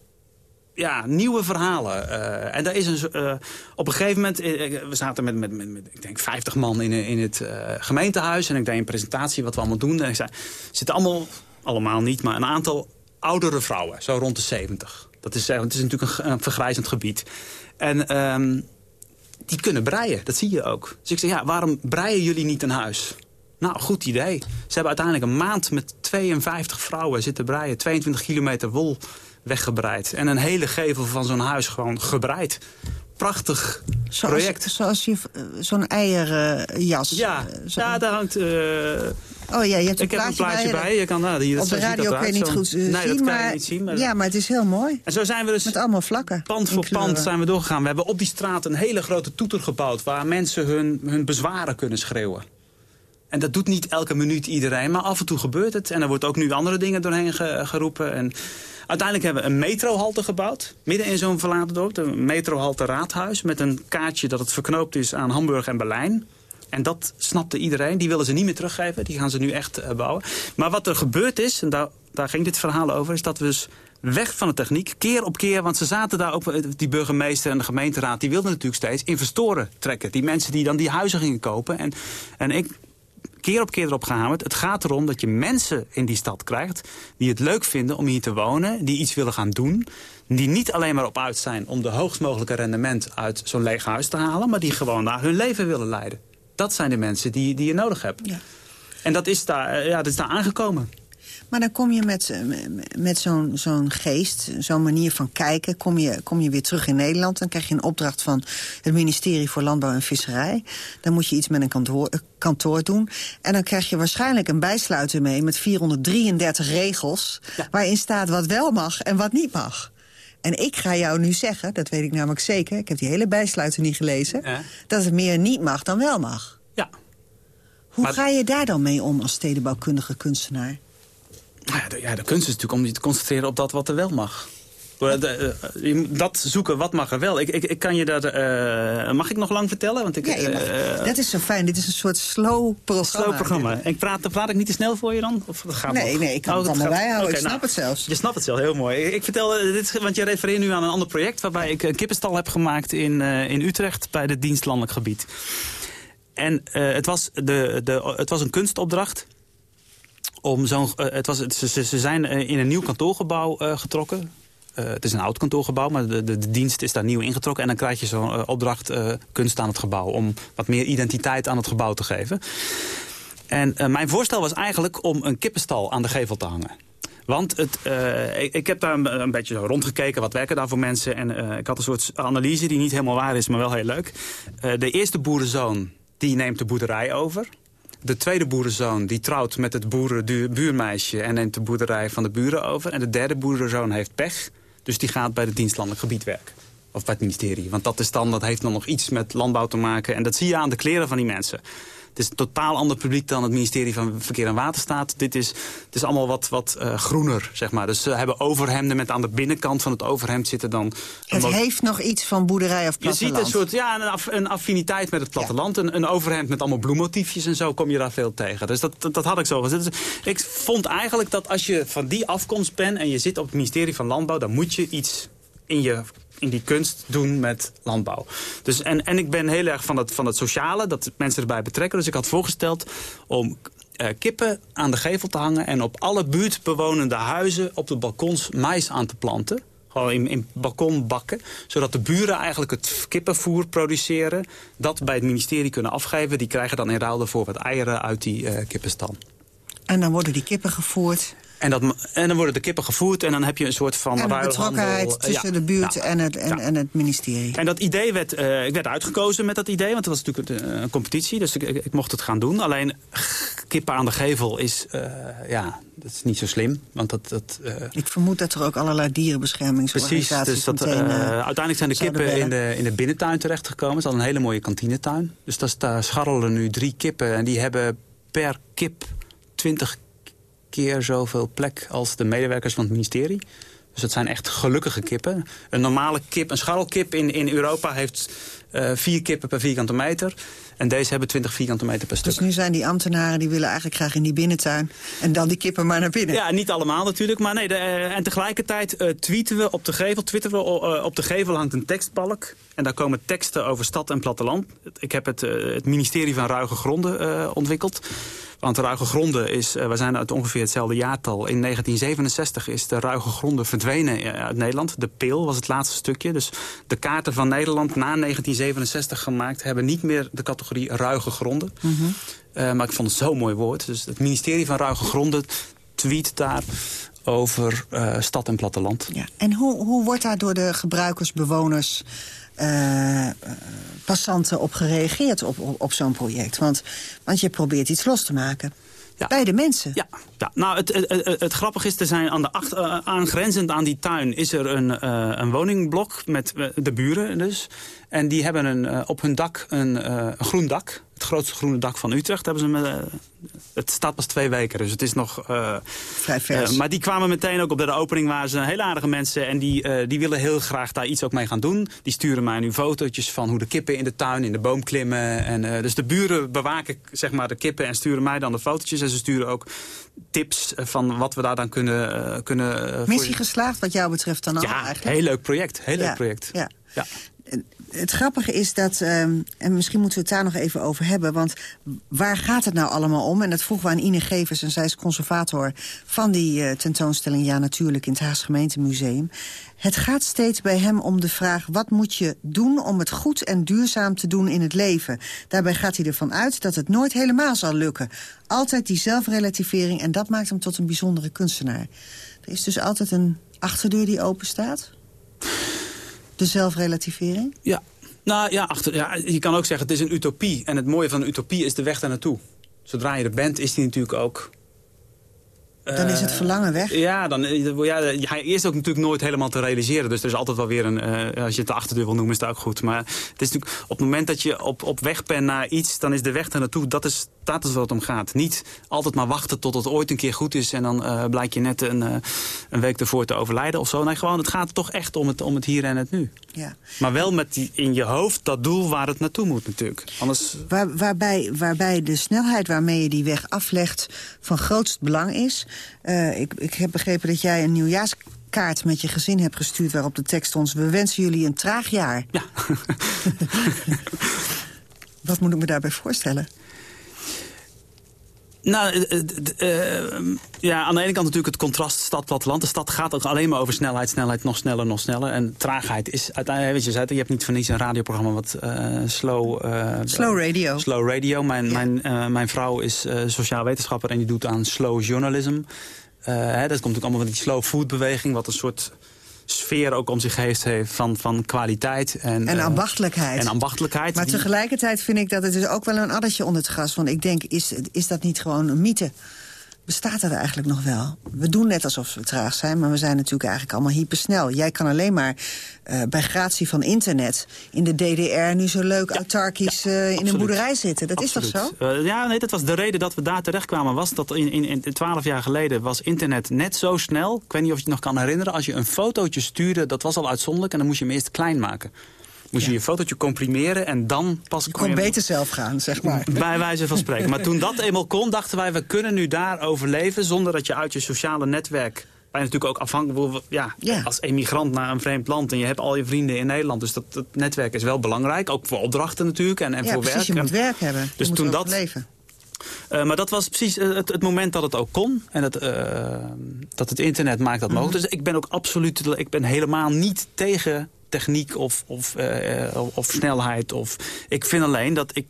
ja, nieuwe verhalen. Uh, en daar is een, uh, op een gegeven moment, uh, we zaten met, met, met, ik denk 50 man in, in het gemeentehuis. En ik deed een presentatie wat we allemaal doen. En ik zei, zitten allemaal, allemaal niet, maar een aantal oudere vrouwen. Zo rond de 70. Dat is, het is natuurlijk een, vergrijzend gebied. En um, die kunnen breien, dat zie je ook. Dus ik zei, ja, waarom breien jullie niet een huis? Nou, goed idee. Ze hebben uiteindelijk een maand met 52 vrouwen zitten breien. 22 kilometer wol weggebreid. En een hele gevel van zo'n huis gewoon gebreid. Prachtig zoals, project. Zoals je zo'n eierjas. ja, zo. ja, daar hangt... Uh, oh ja, je hebt een ik heb een plaatje bij. Je kan, nou, hier, op de radio kun je niet goed uh, nee, zien. dat maar, kan je niet zien. Maar, ja, maar het is heel mooi. En zo zijn we dus... Met allemaal vlakken. Pand voor pand zijn we doorgegaan. We hebben op die straat een hele grote toeter gebouwd... waar mensen hun, hun bezwaren kunnen schreeuwen. En dat doet niet elke minuut iedereen, maar af en toe gebeurt het. En er wordt ook nu andere dingen doorheen ge, geroepen. En uiteindelijk hebben we een metrohalte gebouwd. Midden in zo'n verlaten dorp. Een metrohalte raadhuis met een kaartje dat het verknoopt is aan Hamburg en Berlijn. En dat snapte iedereen. Die willen ze niet meer teruggeven. Die gaan ze nu echt uh, bouwen. Maar wat er gebeurd is, en daar, daar ging dit verhaal over... is dat we dus weg van de techniek, keer op keer... want ze zaten daar ook, die burgemeester en de gemeenteraad... die wilden natuurlijk steeds investoren trekken. Die mensen die dan die huizen gingen kopen. En, en ik keer op keer erop gehamerd. Het gaat erom dat je mensen in die stad krijgt... die het leuk vinden om hier te wonen, die iets willen gaan doen... die niet alleen maar op uit zijn om de hoogst mogelijke rendement... uit zo'n leeg huis te halen... maar die gewoon daar hun leven willen leiden. Dat zijn de mensen die, die je nodig hebt. Ja. En dat is daar, ja, dat is daar aangekomen. Maar dan kom je met, met zo'n zo'n geest, zo'n manier van kijken... Kom je, kom je weer terug in Nederland. Dan krijg je een opdracht van het ministerie voor Landbouw en Visserij. Dan moet je iets met een kantoor, kantoor doen. En dan krijg je waarschijnlijk een bijsluiter mee... met 433 regels, ja. waarin staat wat wel mag en wat niet mag. En ik ga jou nu zeggen, dat weet ik namelijk zeker... ik heb die hele bijsluiter niet gelezen... Dat het meer niet mag dan wel mag. Ja. Hoe maar... ga je daar dan mee om als stedenbouwkundige kunstenaar? Nou ja, de, ja, de kunst is natuurlijk om je te concentreren op dat wat er wel mag. Dat zoeken, wat mag er wel? Ik, ik, ik kan je dat... Uh, mag ik nog lang vertellen? Want ik, ja, uh, dat is zo fijn. Dit is een soort slow programma. Slow programma. Ik praat, praat ik niet te snel voor je dan? Of dat gaat nee, nog? nee, ik kan oh, het allemaal bijhouden. Okay, ik snap nou, het zelfs. Je snapt het zelf, heel mooi. Ik, ik vertel, dit, want je refereert nu aan een ander project... waarbij ik een kippenstal heb gemaakt in, uh, in Utrecht... bij het dienstlandelijk gebied. En het, was de, de, het was een kunstopdracht om zo'n... Uh, het was, ze, zijn in een nieuw kantoorgebouw uh, getrokken. Het is een oud kantoorgebouw, maar de, de, dienst is daar nieuw ingetrokken. En dan krijg je zo'n opdracht kunst aan het gebouw... om wat meer identiteit aan het gebouw te geven. En mijn voorstel was eigenlijk om een kippenstal aan de gevel te hangen. Want het, ik, heb daar een, beetje rondgekeken, wat werken daar voor mensen. En ik had een soort analyse die niet helemaal waar is, maar wel heel leuk. De eerste boerenzoon, die neemt de boerderij over. De tweede boerenzoon die trouwt met het boerenbuurmeisje... en neemt de boerderij van de buren over. En de derde boerenzoon heeft pech. Dus die gaat bij het dienstlandelijk gebied werken. Of bij het ministerie. Want dat, is dan, dat heeft dan nog iets met landbouw te maken. En dat zie je aan de kleren van die mensen. Het is een totaal ander publiek dan het ministerie van Verkeer en Waterstaat. Dit is, het is allemaal wat, wat uh, groener, zeg maar. Dus ze hebben overhemden met aan de binnenkant van het overhemd zitten dan... Het heeft nog iets van boerderij of platteland. Je ziet een soort, ja, een, een affiniteit met het platteland. Ja. Een, een, overhemd met allemaal bloemmotiefjes en zo kom je daar veel tegen. Dus dat, dat, dat had ik zo gezet. Dus ik vond eigenlijk dat als je van die afkomst bent... en je zit op het ministerie van Landbouw... dan moet je iets in je in die kunst doen met landbouw. Dus, en, en ik ben heel erg van het, van het sociale, dat mensen erbij betrekken. Dus ik had voorgesteld om uh, kippen aan de gevel te hangen... en op alle buurtbewonende huizen op de balkons mais aan te planten. Gewoon in, in balkonbakken. Zodat de buren eigenlijk het kippenvoer produceren... dat bij het ministerie kunnen afgeven. Die krijgen dan in ruil ervoor wat eieren uit die uh, kippenstal. En dan worden die kippen gevoerd en, dat, en dan worden de kippen gevoerd en dan heb je een soort van en betrokkenheid tussen de buurt ja, en, het, en, ja. en het ministerie. En dat idee werd, uh, ik werd uitgekozen met dat idee, want het was natuurlijk een, een competitie. Dus ik, ik, ik, mocht het gaan doen. Alleen kippen aan de gevel is, uh, ja, dat is niet zo slim. Want dat, dat, uh, ik vermoed dat er ook allerlei dierenbeschermingsorganisaties Precies, dus dat, meteen, uiteindelijk zijn de kippen in de, in de binnentuin terechtgekomen. Het is al een hele mooie kantinetuin. Dus daar, daar scharrelen nu drie kippen en die hebben per kip 20 keer zoveel plek als de medewerkers van het ministerie. Dus het zijn echt gelukkige kippen. Een normale kip, een scharrelkip in, in Europa heeft uh, vier kippen per vierkante meter. En deze hebben 20 vierkante meter per stuk. Dus nu zijn die ambtenaren die willen eigenlijk graag in die binnentuin... en dan die kippen maar naar binnen. Ja, niet allemaal natuurlijk. Maar nee, de, uh, en tegelijkertijd uh, tweeten we op de gevel. Twitteren we op de gevel hangt een tekstbalk. En daar komen teksten over stad en platteland. Ik heb het, het ministerie van Ruige Gronden ontwikkeld. Want de ruige gronden is, uh, we zijn uit ongeveer hetzelfde jaartal. In 1967 is de ruige gronden verdwenen uit Nederland. De peel was het laatste stukje. Dus de kaarten van Nederland na 1967 gemaakt... hebben niet meer de categorie ruige gronden. Mm -hmm. uh, maar ik vond het zo'n mooi woord. Dus het ministerie van Ruige Gronden tweet daar over uh, stad en platteland. Ja. En hoe, hoe wordt daar door de gebruikers, bewoners uh, passanten op gereageerd op, op, op zo'n project? Want, want je probeert iets los te maken. Ja. Bij de mensen. Ja, ja. nou het, het, het, het grappige is, er zijn aan de achter, uh, aangrenzend aan die tuin is er een, uh, een woningblok met de buren dus. En die hebben een, op hun dak een, een groen dak. Het grootste groene dak van Utrecht hebben ze met, het staat pas twee weken, dus het is nog... Uh, Vrij vers. Uh, maar die kwamen meteen ook op de opening, waren ze hele aardige mensen... en die, uh, die willen heel graag daar iets ook mee gaan doen. Die sturen mij nu fotootjes van hoe de kippen in de tuin, in de boom klimmen. En, dus de buren bewaken zeg maar, de kippen en sturen mij dan de fotootjes. En ze sturen ook tips van wat we daar dan kunnen... kunnen Missie geslaagd wat jou betreft dan al ja, eigenlijk? heel leuk project. Heel ja, leuk project. Ja. ja het grappige is dat, um, en misschien moeten we het daar nog even over hebben... want waar gaat het nou allemaal om? En dat vroegen we aan Ine Gevers, en zij is conservator van die uh, tentoonstelling... Ja, natuurlijk, in het Haas Gemeentemuseum. Het gaat steeds bij hem om de vraag... wat moet je doen om het goed en duurzaam te doen in het leven? Daarbij gaat hij ervan uit dat het nooit helemaal zal lukken. Altijd die zelfrelativering en dat maakt hem tot een bijzondere kunstenaar. Er is dus altijd een achterdeur die open staat? De zelfrelativering? Ja. Nou ja, achter, ja, je kan ook zeggen het is een utopie. En het mooie van een utopie is de weg daar naartoe. Zodra je er bent, is die natuurlijk ook... Dan is het uh, verlangen weg? Ja, dan, ja, hij is ook natuurlijk nooit helemaal te realiseren. Dus er is altijd wel weer een... Uh, als je het de achterdeur wil noemen, is het ook goed. Maar het is natuurlijk, op het moment dat je op, op weg bent naar iets... dan is de weg daar naartoe, dat is, dat is wat het om gaat. Niet altijd maar wachten tot het ooit een keer goed is... en dan uh, blijkt je net een, uh, een week ervoor te overlijden of zo. Nee, gewoon, het gaat toch echt om het, om het hier en het nu. Ja. Maar wel met die, in je hoofd dat doel waar het naartoe moet natuurlijk. Anders... Waar, waarbij, waarbij de snelheid waarmee je die weg aflegt van grootst belang is. Uh, ik, ik heb begrepen dat jij een nieuwjaarskaart met je gezin hebt gestuurd... waarop de tekst stond, we wensen jullie een traag jaar. Ja. Wat moet ik me daarbij voorstellen? Nou, uh, uh, ja, aan de ene kant natuurlijk het contrast stad-platteland. De stad gaat ook alleen maar over snelheid, snelheid, nog sneller, nog sneller. En traagheid is uiteindelijk, weet je, je hebt niet van niets een radioprogramma wat uh, slow... slow radio. Slow radio. Mijn, ja. mijn, mijn vrouw is sociaal wetenschapper en die doet aan slow journalism. Hè, dat komt natuurlijk allemaal van die slow food beweging, wat een soort sfeer ook om zich heeft, heeft van, van kwaliteit. En, En eh, ambachtelijkheid. en ambachtelijkheid. Maar tegelijkertijd vind ik dat het dus ook wel een addertje onder het gras. Want ik denk, is, is dat niet gewoon een mythe? Bestaat dat eigenlijk nog wel? We doen net alsof we traag zijn, maar we zijn natuurlijk eigenlijk allemaal hypersnel. Jij kan alleen maar eh, bij gratie van internet in de DDR nu zo leuk autarkisch eh, in een boerderij zitten. Dat is toch zo? Eh, ja, nee, dat was de reden dat we daar terechtkwamen. Was dat in, in, in 12 jaar geleden was internet net zo snel. Ik weet niet of je het nog kan herinneren. Als je een fotootje stuurde, dat was al uitzonderlijk. En dan moest je hem eerst klein maken. Moest je je fotootje comprimeren en dan pas Je kon kon je beter zelf gaan, zeg maar. Bij wijze van spreken. Maar toen dat eenmaal kon, dachten wij, we kunnen nu daar overleven... zonder dat je uit je sociale netwerk... Wij natuurlijk ook afhankelijk, ja, Ja. als emigrant naar een vreemd land... en je hebt al je vrienden in Nederland. Dus dat, dat netwerk is wel belangrijk. Ook voor opdrachten natuurlijk en, en ja, voor precies, werk. je moet werk hebben. Dus je toen dat- leven. eh, maar dat was precies eh, het, het moment dat het ook kon. En dat, eh, dat het internet maakt dat mogelijk. Dus ik ben ook absoluut, ik ben helemaal niet tegen techniek of, of, eh, eh, of snelheid. Of, ik vind alleen dat ik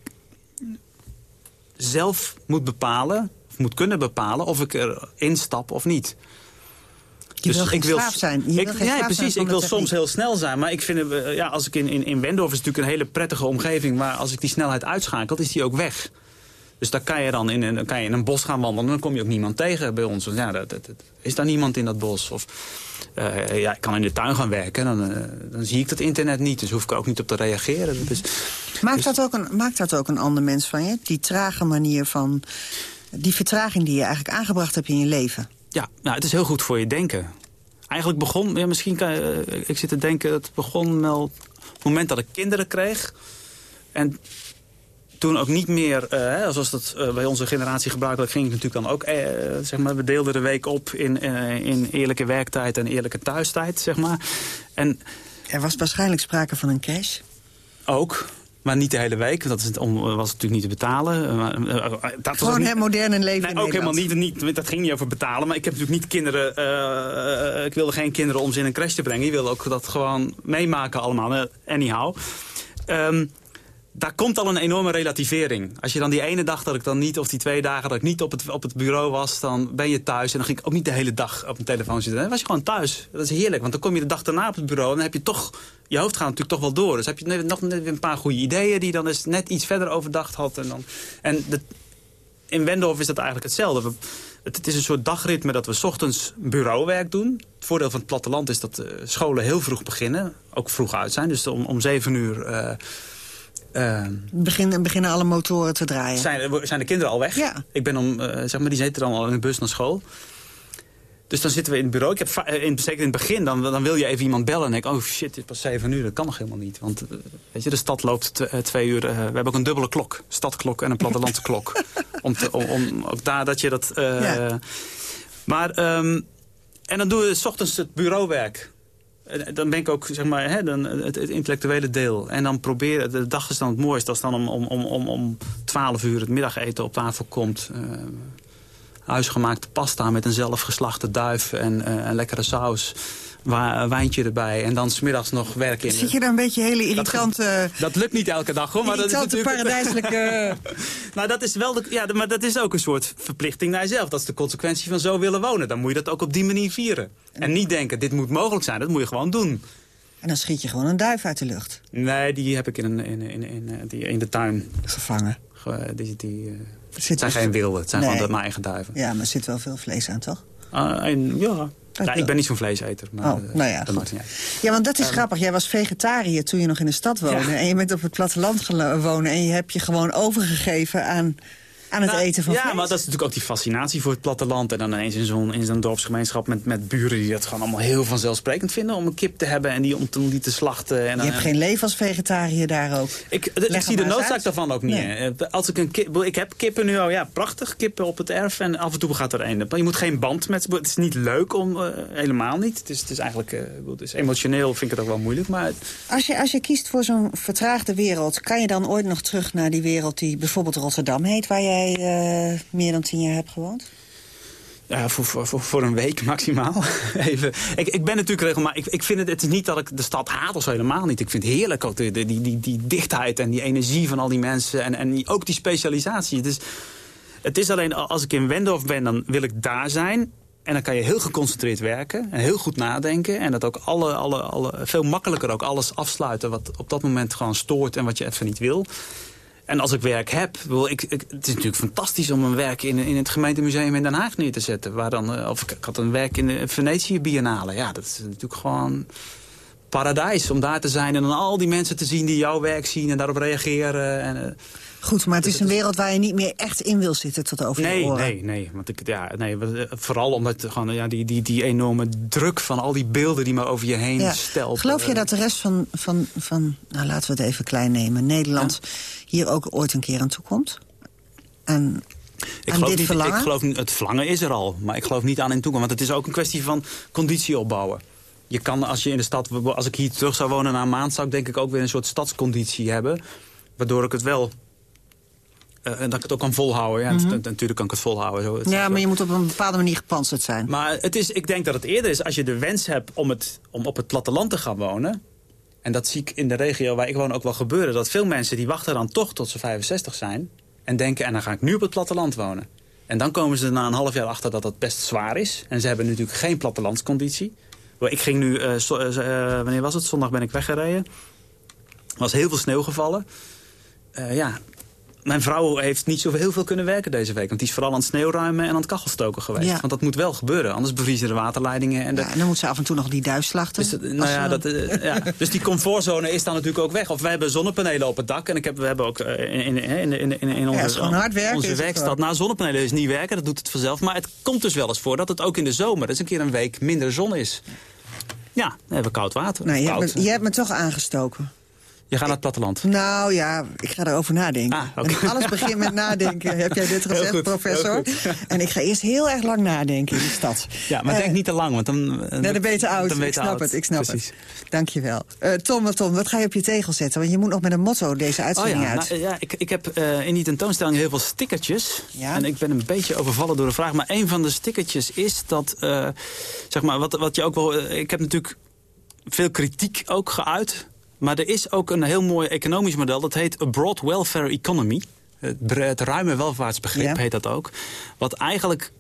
zelf moet bepalen, of moet kunnen bepalen... of ik erin stap of niet. Je wil zijn. Wil ik, geen slaaf ja, zijn precies. Ik wil techniek. soms heel snel zijn. Maar ik vind, eh, ja, als ik in, in, in Wendorf is het natuurlijk een hele prettige omgeving... maar als ik die snelheid uitschakel, is die ook weg. Dus daar kan je dan in, een- dan kan je in een bos gaan wandelen... en dan kom je ook niemand tegen bij ons. Want ja, dat, dat- dat- is daar niemand in dat bos? Of eh, ja, ik kan in de tuin gaan werken, dan, eh, dan zie ik dat internet niet. Dus hoef ik ook niet op te reageren. Is, Maakt, dat ook een, maakt dat ook een ander mens van je? Die trage manier van... Die vertraging die je eigenlijk aangebracht hebt in je leven. Ja, nou, het is heel goed voor je denken. Eigenlijk begon, ja, misschien kan je, eh, ik zit te denken, het begon wel op het moment dat ik kinderen kreeg. En toen ook niet meer, eh, zoals dat eh, bij onze generatie gebruikelijk ging, natuurlijk dan ook, eh, zeg maar, we deelden de week op in, in eerlijke werktijd en eerlijke thuistijd, zeg maar. En Er was waarschijnlijk sprake van een crash. ook, maar niet de hele week, dat is het om, was natuurlijk niet te betalen. Maar, dat Gewoon niet- het moderne leven Nee, ook helemaal niet, niet. Dat ging niet over betalen. Maar ik heb natuurlijk niet kinderen... ik wilde geen kinderen om ze in een crash te brengen. Je wil ook dat gewoon meemaken allemaal. Anyhow. Ehm, daar komt al een enorme relativering. Als je dan die ene dag dat ik dan niet, of die twee dagen dat ik niet op het, op het bureau was, dan ben je thuis. En dan ging ik ook niet de hele dag op mijn telefoon zitten. Dan was je gewoon thuis. Dat is heerlijk, want dan kom je de dag daarna op het bureau en dan heb je toch, je hoofd gaat natuurlijk toch wel door. Dus heb je nog net een paar goede ideeën die je dan eens net iets verder overdacht had. En, dan, en de, in Wendorf is dat eigenlijk hetzelfde. Het, het is een soort dagritme dat we ochtends bureauwerk doen. Het voordeel van het platteland is dat eh, scholen heel vroeg beginnen. Ook vroeg uit zijn. Dus om, om zeven uur eh, eh, Begin, beginnen alle motoren te draaien. zijn, zijn de kinderen al weg. Ja. Ik ben om, eh, zeg maar, die zitten dan al in de bus naar school. Dus dan zitten we in het bureau. Ik heb, eh, in, zeker in het begin, dan, dan wil je even iemand bellen. En ik, oh shit, het is pas zeven uur. Dat kan nog helemaal niet. Want eh, weet je, de stad loopt tw- eh, twee uur. eh, we hebben ook een dubbele klok. Stadklok en een plattelandse klok. Om, te, om, om ook daar dat je dat... eh, Ja. Maar, ehm, en dan doen we 's ochtends het bureauwerk. En Dan ben ik ook, zeg maar, hè, dan het, het intellectuele deel. En dan proberen, de dag is dan het mooiste als dan om, om, om, om, om 12 uur het middageten op tafel komt. Eh, huisgemaakte pasta met een zelfgeslachte duif en eh, een lekkere saus. Wa wijntje erbij. En dan smiddags nog werken in. Zit je daar een beetje hele irritante... Dat lukt niet elke dag hoor. Maar dat is natuurlijk... paradijselijke... Nou, dat is wel de, ja, maar dat is ook een soort verplichting naar jezelf. Dat is de consequentie van zo willen wonen. Dan moet je dat ook op die manier vieren. En niet denken, dit moet mogelijk zijn. Dat moet je gewoon doen. En dan schiet je gewoon een duif uit de lucht. Nee, die heb ik in, een, in, in, in, eh, die, in de tuin. Gevangen. Ge- Die, die, eh, het zijn dus- geen wilden, het zijn Nee. gewoon mijn eigen duiven. Ja, maar er zit wel veel vlees aan, toch? Ah, en, ja. Ja, ik ben niet zo'n vleeseter. Maar, Oh, eh, nou ja, dat maakt niet uit. Ja, want dat is Ehm, grappig. Jij was vegetariër toen je nog in de stad woonde. Ja. En je bent op het platteland wonen. En je hebt je gewoon overgegeven aan, aan het Nou, eten van Ja, vlees. maar dat is natuurlijk ook die fascinatie voor het platteland. En dan ineens in zo'n in zo'n dorpsgemeenschap met, met buren die dat gewoon allemaal heel vanzelfsprekend vinden om een kip te hebben en die om, te- die te slachten. En, Je hebt geen leven als vegetariër daar ook. Ik, zie de noodzaak uit. daarvan ook niet. Nee. Eh, Als ik, een kip, ik heb kippen nu al, ja, prachtig. Kippen op het erf en af en toe gaat er een. Maar je moet geen band met ze. Het is niet leuk om, eh, helemaal niet. Het is, het is eigenlijk, eh, het is emotioneel vind ik het ook wel moeilijk. Maar Als je, als je kiest voor zo'n vertraagde wereld... kan je dan ooit nog terug naar die wereld die bijvoorbeeld Rotterdam heet... waar eh, meer dan tien jaar hebt gewoond? Ja, voor, voor, voor, een week maximaal. Even. Ik, ik ben natuurlijk regelmatig. Ik, ik vind het, het is niet dat ik de stad haat of zo helemaal niet. Ik vind het heerlijk ook die, die, die dichtheid en die energie van al die mensen. En, en ook die specialisatie. Dus het is alleen als ik in Wendorf ben, dan wil ik daar zijn. En dan kan je heel geconcentreerd werken en heel goed nadenken. En dat ook alle, alle, alle, veel makkelijker ook alles afsluiten wat op dat moment gewoon stoort en wat je even niet wil. En als ik werk heb, wil ik, het is natuurlijk fantastisch om een werk in, in het gemeentemuseum in Den Haag neer te zetten. Waar dan, eh, of ik, had een werk in de Venetië Biennale. Ja, dat is natuurlijk gewoon paradijs om daar te zijn. En dan al die mensen te zien die jouw werk zien en daarop reageren. En, uh, Goed, maar het is een wereld waar je niet meer echt in wil zitten tot over nee, je oren. Nee, nee, want ik, ja, nee, vooral omdat gewoon, ja, die, die, die enorme druk van al die beelden die maar over je heen ja. stelt. Geloof je dat de rest van, van, van, nou laten we het even klein nemen, Nederland ja. hier ook ooit een keer aan toe komt? En ik geloof, dit niet, ik geloof niet, het verlangen is er al, maar ik geloof niet aan in toekomst. Want het is ook een kwestie van conditie opbouwen. Je kan, als je in de stad, als ik hier terug zou wonen na een maand... zou ik denk ik ook weer een soort stadsconditie hebben. Waardoor ik het wel uh, dat ik het ook kan volhouden. Ja, mm -hmm. Natuurlijk kan ik het volhouden. Zo. Het ja, maar je moet op een bepaalde manier gepantserd zijn. Maar het is, ik denk dat het eerder is als je de wens hebt om, het, om op het platteland te gaan wonen. En dat zie ik in de regio waar ik woon ook wel gebeuren. Dat veel mensen die wachten dan toch tot ze 65 zijn. En denken, en dan ga ik nu op het platteland wonen. En dan komen ze na een half jaar achter dat dat best zwaar is. En ze hebben natuurlijk geen plattelandsconditie. Ik ging nu, uh, so, uh, wanneer was het? Zondag ben ik weggereden. Er was heel veel sneeuw gevallen. Uh, ja, mijn vrouw heeft niet zo heel veel kunnen werken deze week. Want die is vooral aan het sneeuwruimen en aan het kachelstoken geweest. Ja. Want dat moet wel gebeuren, anders bevriezen de waterleidingen. En, de... ja, en dan moet ze af en toe nog die duis slachten. Dus, nou ja, dat, uh, ja. dus die comfortzone is dan natuurlijk ook weg. Of wij hebben zonnepanelen op het dak. En ik heb, we hebben ook uh, in, in, in, onze, ja, hard werken, onze werkstad... Nou, zonnepanelen is niet werken, dat doet het vanzelf. Maar het komt dus wel eens voor dat het ook in de zomer... dus een keer een week minder zon is. Ja, dan hebben we koud water. Nou, je, koud. Hebt me, je hebt me toch aangestoken. Je gaat naar het platteland? Nou ja, ik ga erover nadenken. Ah, okay. en alles begint met nadenken. Heb jij dit gezegd, goed, professor? En ik ga eerst heel erg lang nadenken in de stad. Ja, maar uh, denk niet te lang, want dan... Uh, nee, dan ben je te oud. Dan je ik snap oud. het, ik snap Precies. het. Dankjewel. Uh, Tom, Tom, wat ga je op je tegel zetten? Want je moet nog met een motto deze uitzending oh ja, uit. Nou, ja, ik, ik heb in die tentoonstelling heel veel stickertjes. Ja? En ik ben een beetje overvallen door de vraag. Maar een van de stickertjes is dat... zeg maar, wat, wat je ook wel... ik heb natuurlijk veel kritiek ook geuit maar er is ook een heel mooi economisch model. Dat heet a broad welfare economy. Het, het ruime welvaartsbegrip ja. heet dat ook. Wat eigenlijk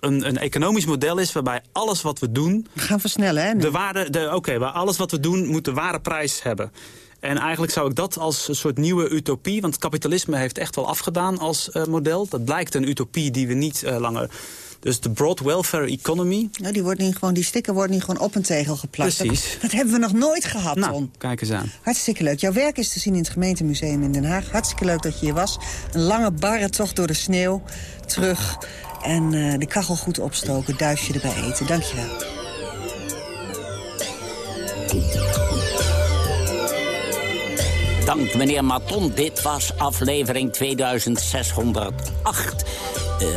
een, een, economisch model is waarbij alles wat we doen... We gaan versnellen, hè? De waarde, de, Oké, okay, waar alles wat we doen moet de ware prijs hebben. En eigenlijk zou ik dat als een soort nieuwe utopie... want kapitalisme heeft echt wel afgedaan als uh, model. Dat blijkt een utopie die we niet uh, langer... Dus de broad welfare economy. Nou, die, wordt niet gewoon, die sticker wordt niet gewoon op een tegel geplakt. Precies. Dat, dat hebben we nog nooit gehad, nou, Ton. kijk eens aan. Hartstikke leuk. Jouw werk is te zien in het gemeentemuseum in Den Haag. Hartstikke leuk dat je hier was. Een lange barre tocht door de sneeuw. Terug. En uh, de kachel goed opstoken. Duifje erbij eten. Dank je wel. Dank meneer Maton. Dit was aflevering 2608. Uh,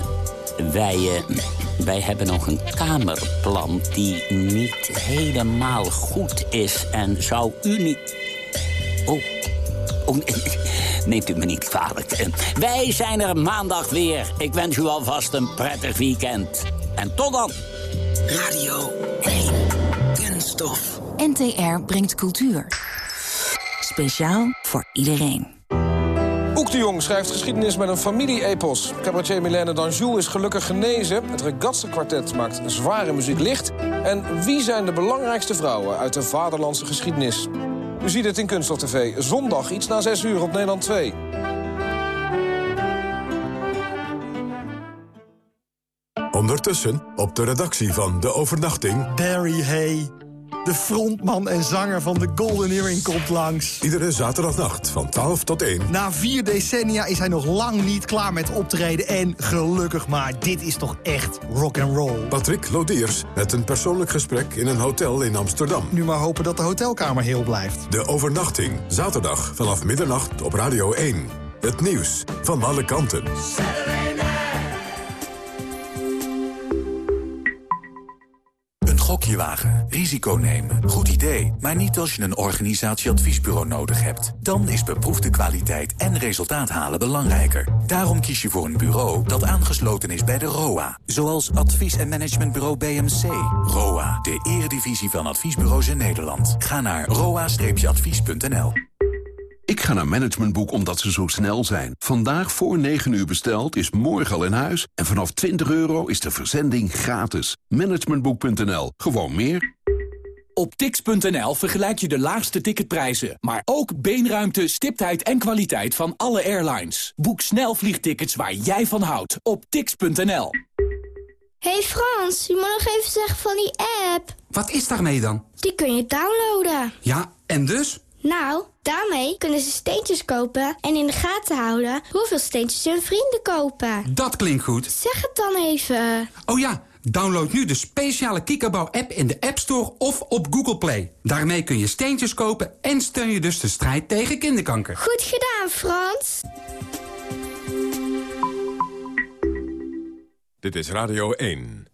wij, uh, wij hebben nog een kamerplan die niet helemaal goed is. En zou u niet... Oh, oh neemt u me niet kwalijk. Wij zijn er maandag weer. Ik wens u alvast een prettig weekend. En tot dan. Radio 1. Kunststof. NTR brengt cultuur. Speciaal voor iedereen. Oek de Jong schrijft geschiedenis met een familie-epos. Cabaretier Milène d'Anjou is gelukkig genezen. Het Regatse kwartet maakt zware muziek licht. En wie zijn de belangrijkste vrouwen uit de vaderlandse geschiedenis? U ziet het in Kunststof TV. Zondag iets na 6 uur op Nederland 2. Ondertussen op de redactie van De Overnachting... Barry Hay, de frontman en zanger van de Golden Earring, komt langs. Iedere zaterdagnacht van 12 tot 1. Na vier decennia is hij nog lang niet klaar met optreden. En gelukkig maar, dit is toch echt rock and roll. Patrick Lodiers met een persoonlijk gesprek in een hotel in Amsterdam. Nu maar hopen dat de hotelkamer heel blijft. De Overnachting, zaterdag vanaf middernacht op Radio 1. Het nieuws van alle kanten. Risico nemen. Goed idee, maar niet als je een organisatieadviesbureau nodig hebt. Dan is beproefde kwaliteit en resultaat halen belangrijker. Daarom kies je voor een bureau dat aangesloten is bij de ROA. Zoals advies- en managementbureau BMC. ROA, de eredivisie van adviesbureaus in Nederland. Ga naar roa-advies.nl. Ik ga naar Managementboek omdat ze zo snel zijn. Vandaag voor 9 uur besteld is morgen al in huis. En vanaf 20 euro is de verzending gratis. Managementboek.nl. Gewoon meer. Op tix.nl vergelijk je de laagste ticketprijzen. Maar ook beenruimte, stiptheid en kwaliteit van alle airlines. Boek snel vliegtickets waar jij van houdt. Op tix.nl. hey Frans, je moet nog even zeggen van die app. Wat is daarmee dan? Die kun je downloaden. Ja, en dus? Nou, daarmee kunnen ze steentjes kopen en in de gaten houden hoeveel steentjes hun vrienden kopen. Dat klinkt goed. Zeg het dan even. Oh ja, download nu de speciale Kikkerbouw-app in de App Store of op Google Play. Daarmee kun je steentjes kopen en steun je dus de strijd tegen kinderkanker. Goed gedaan, Frans. Dit is Radio 1.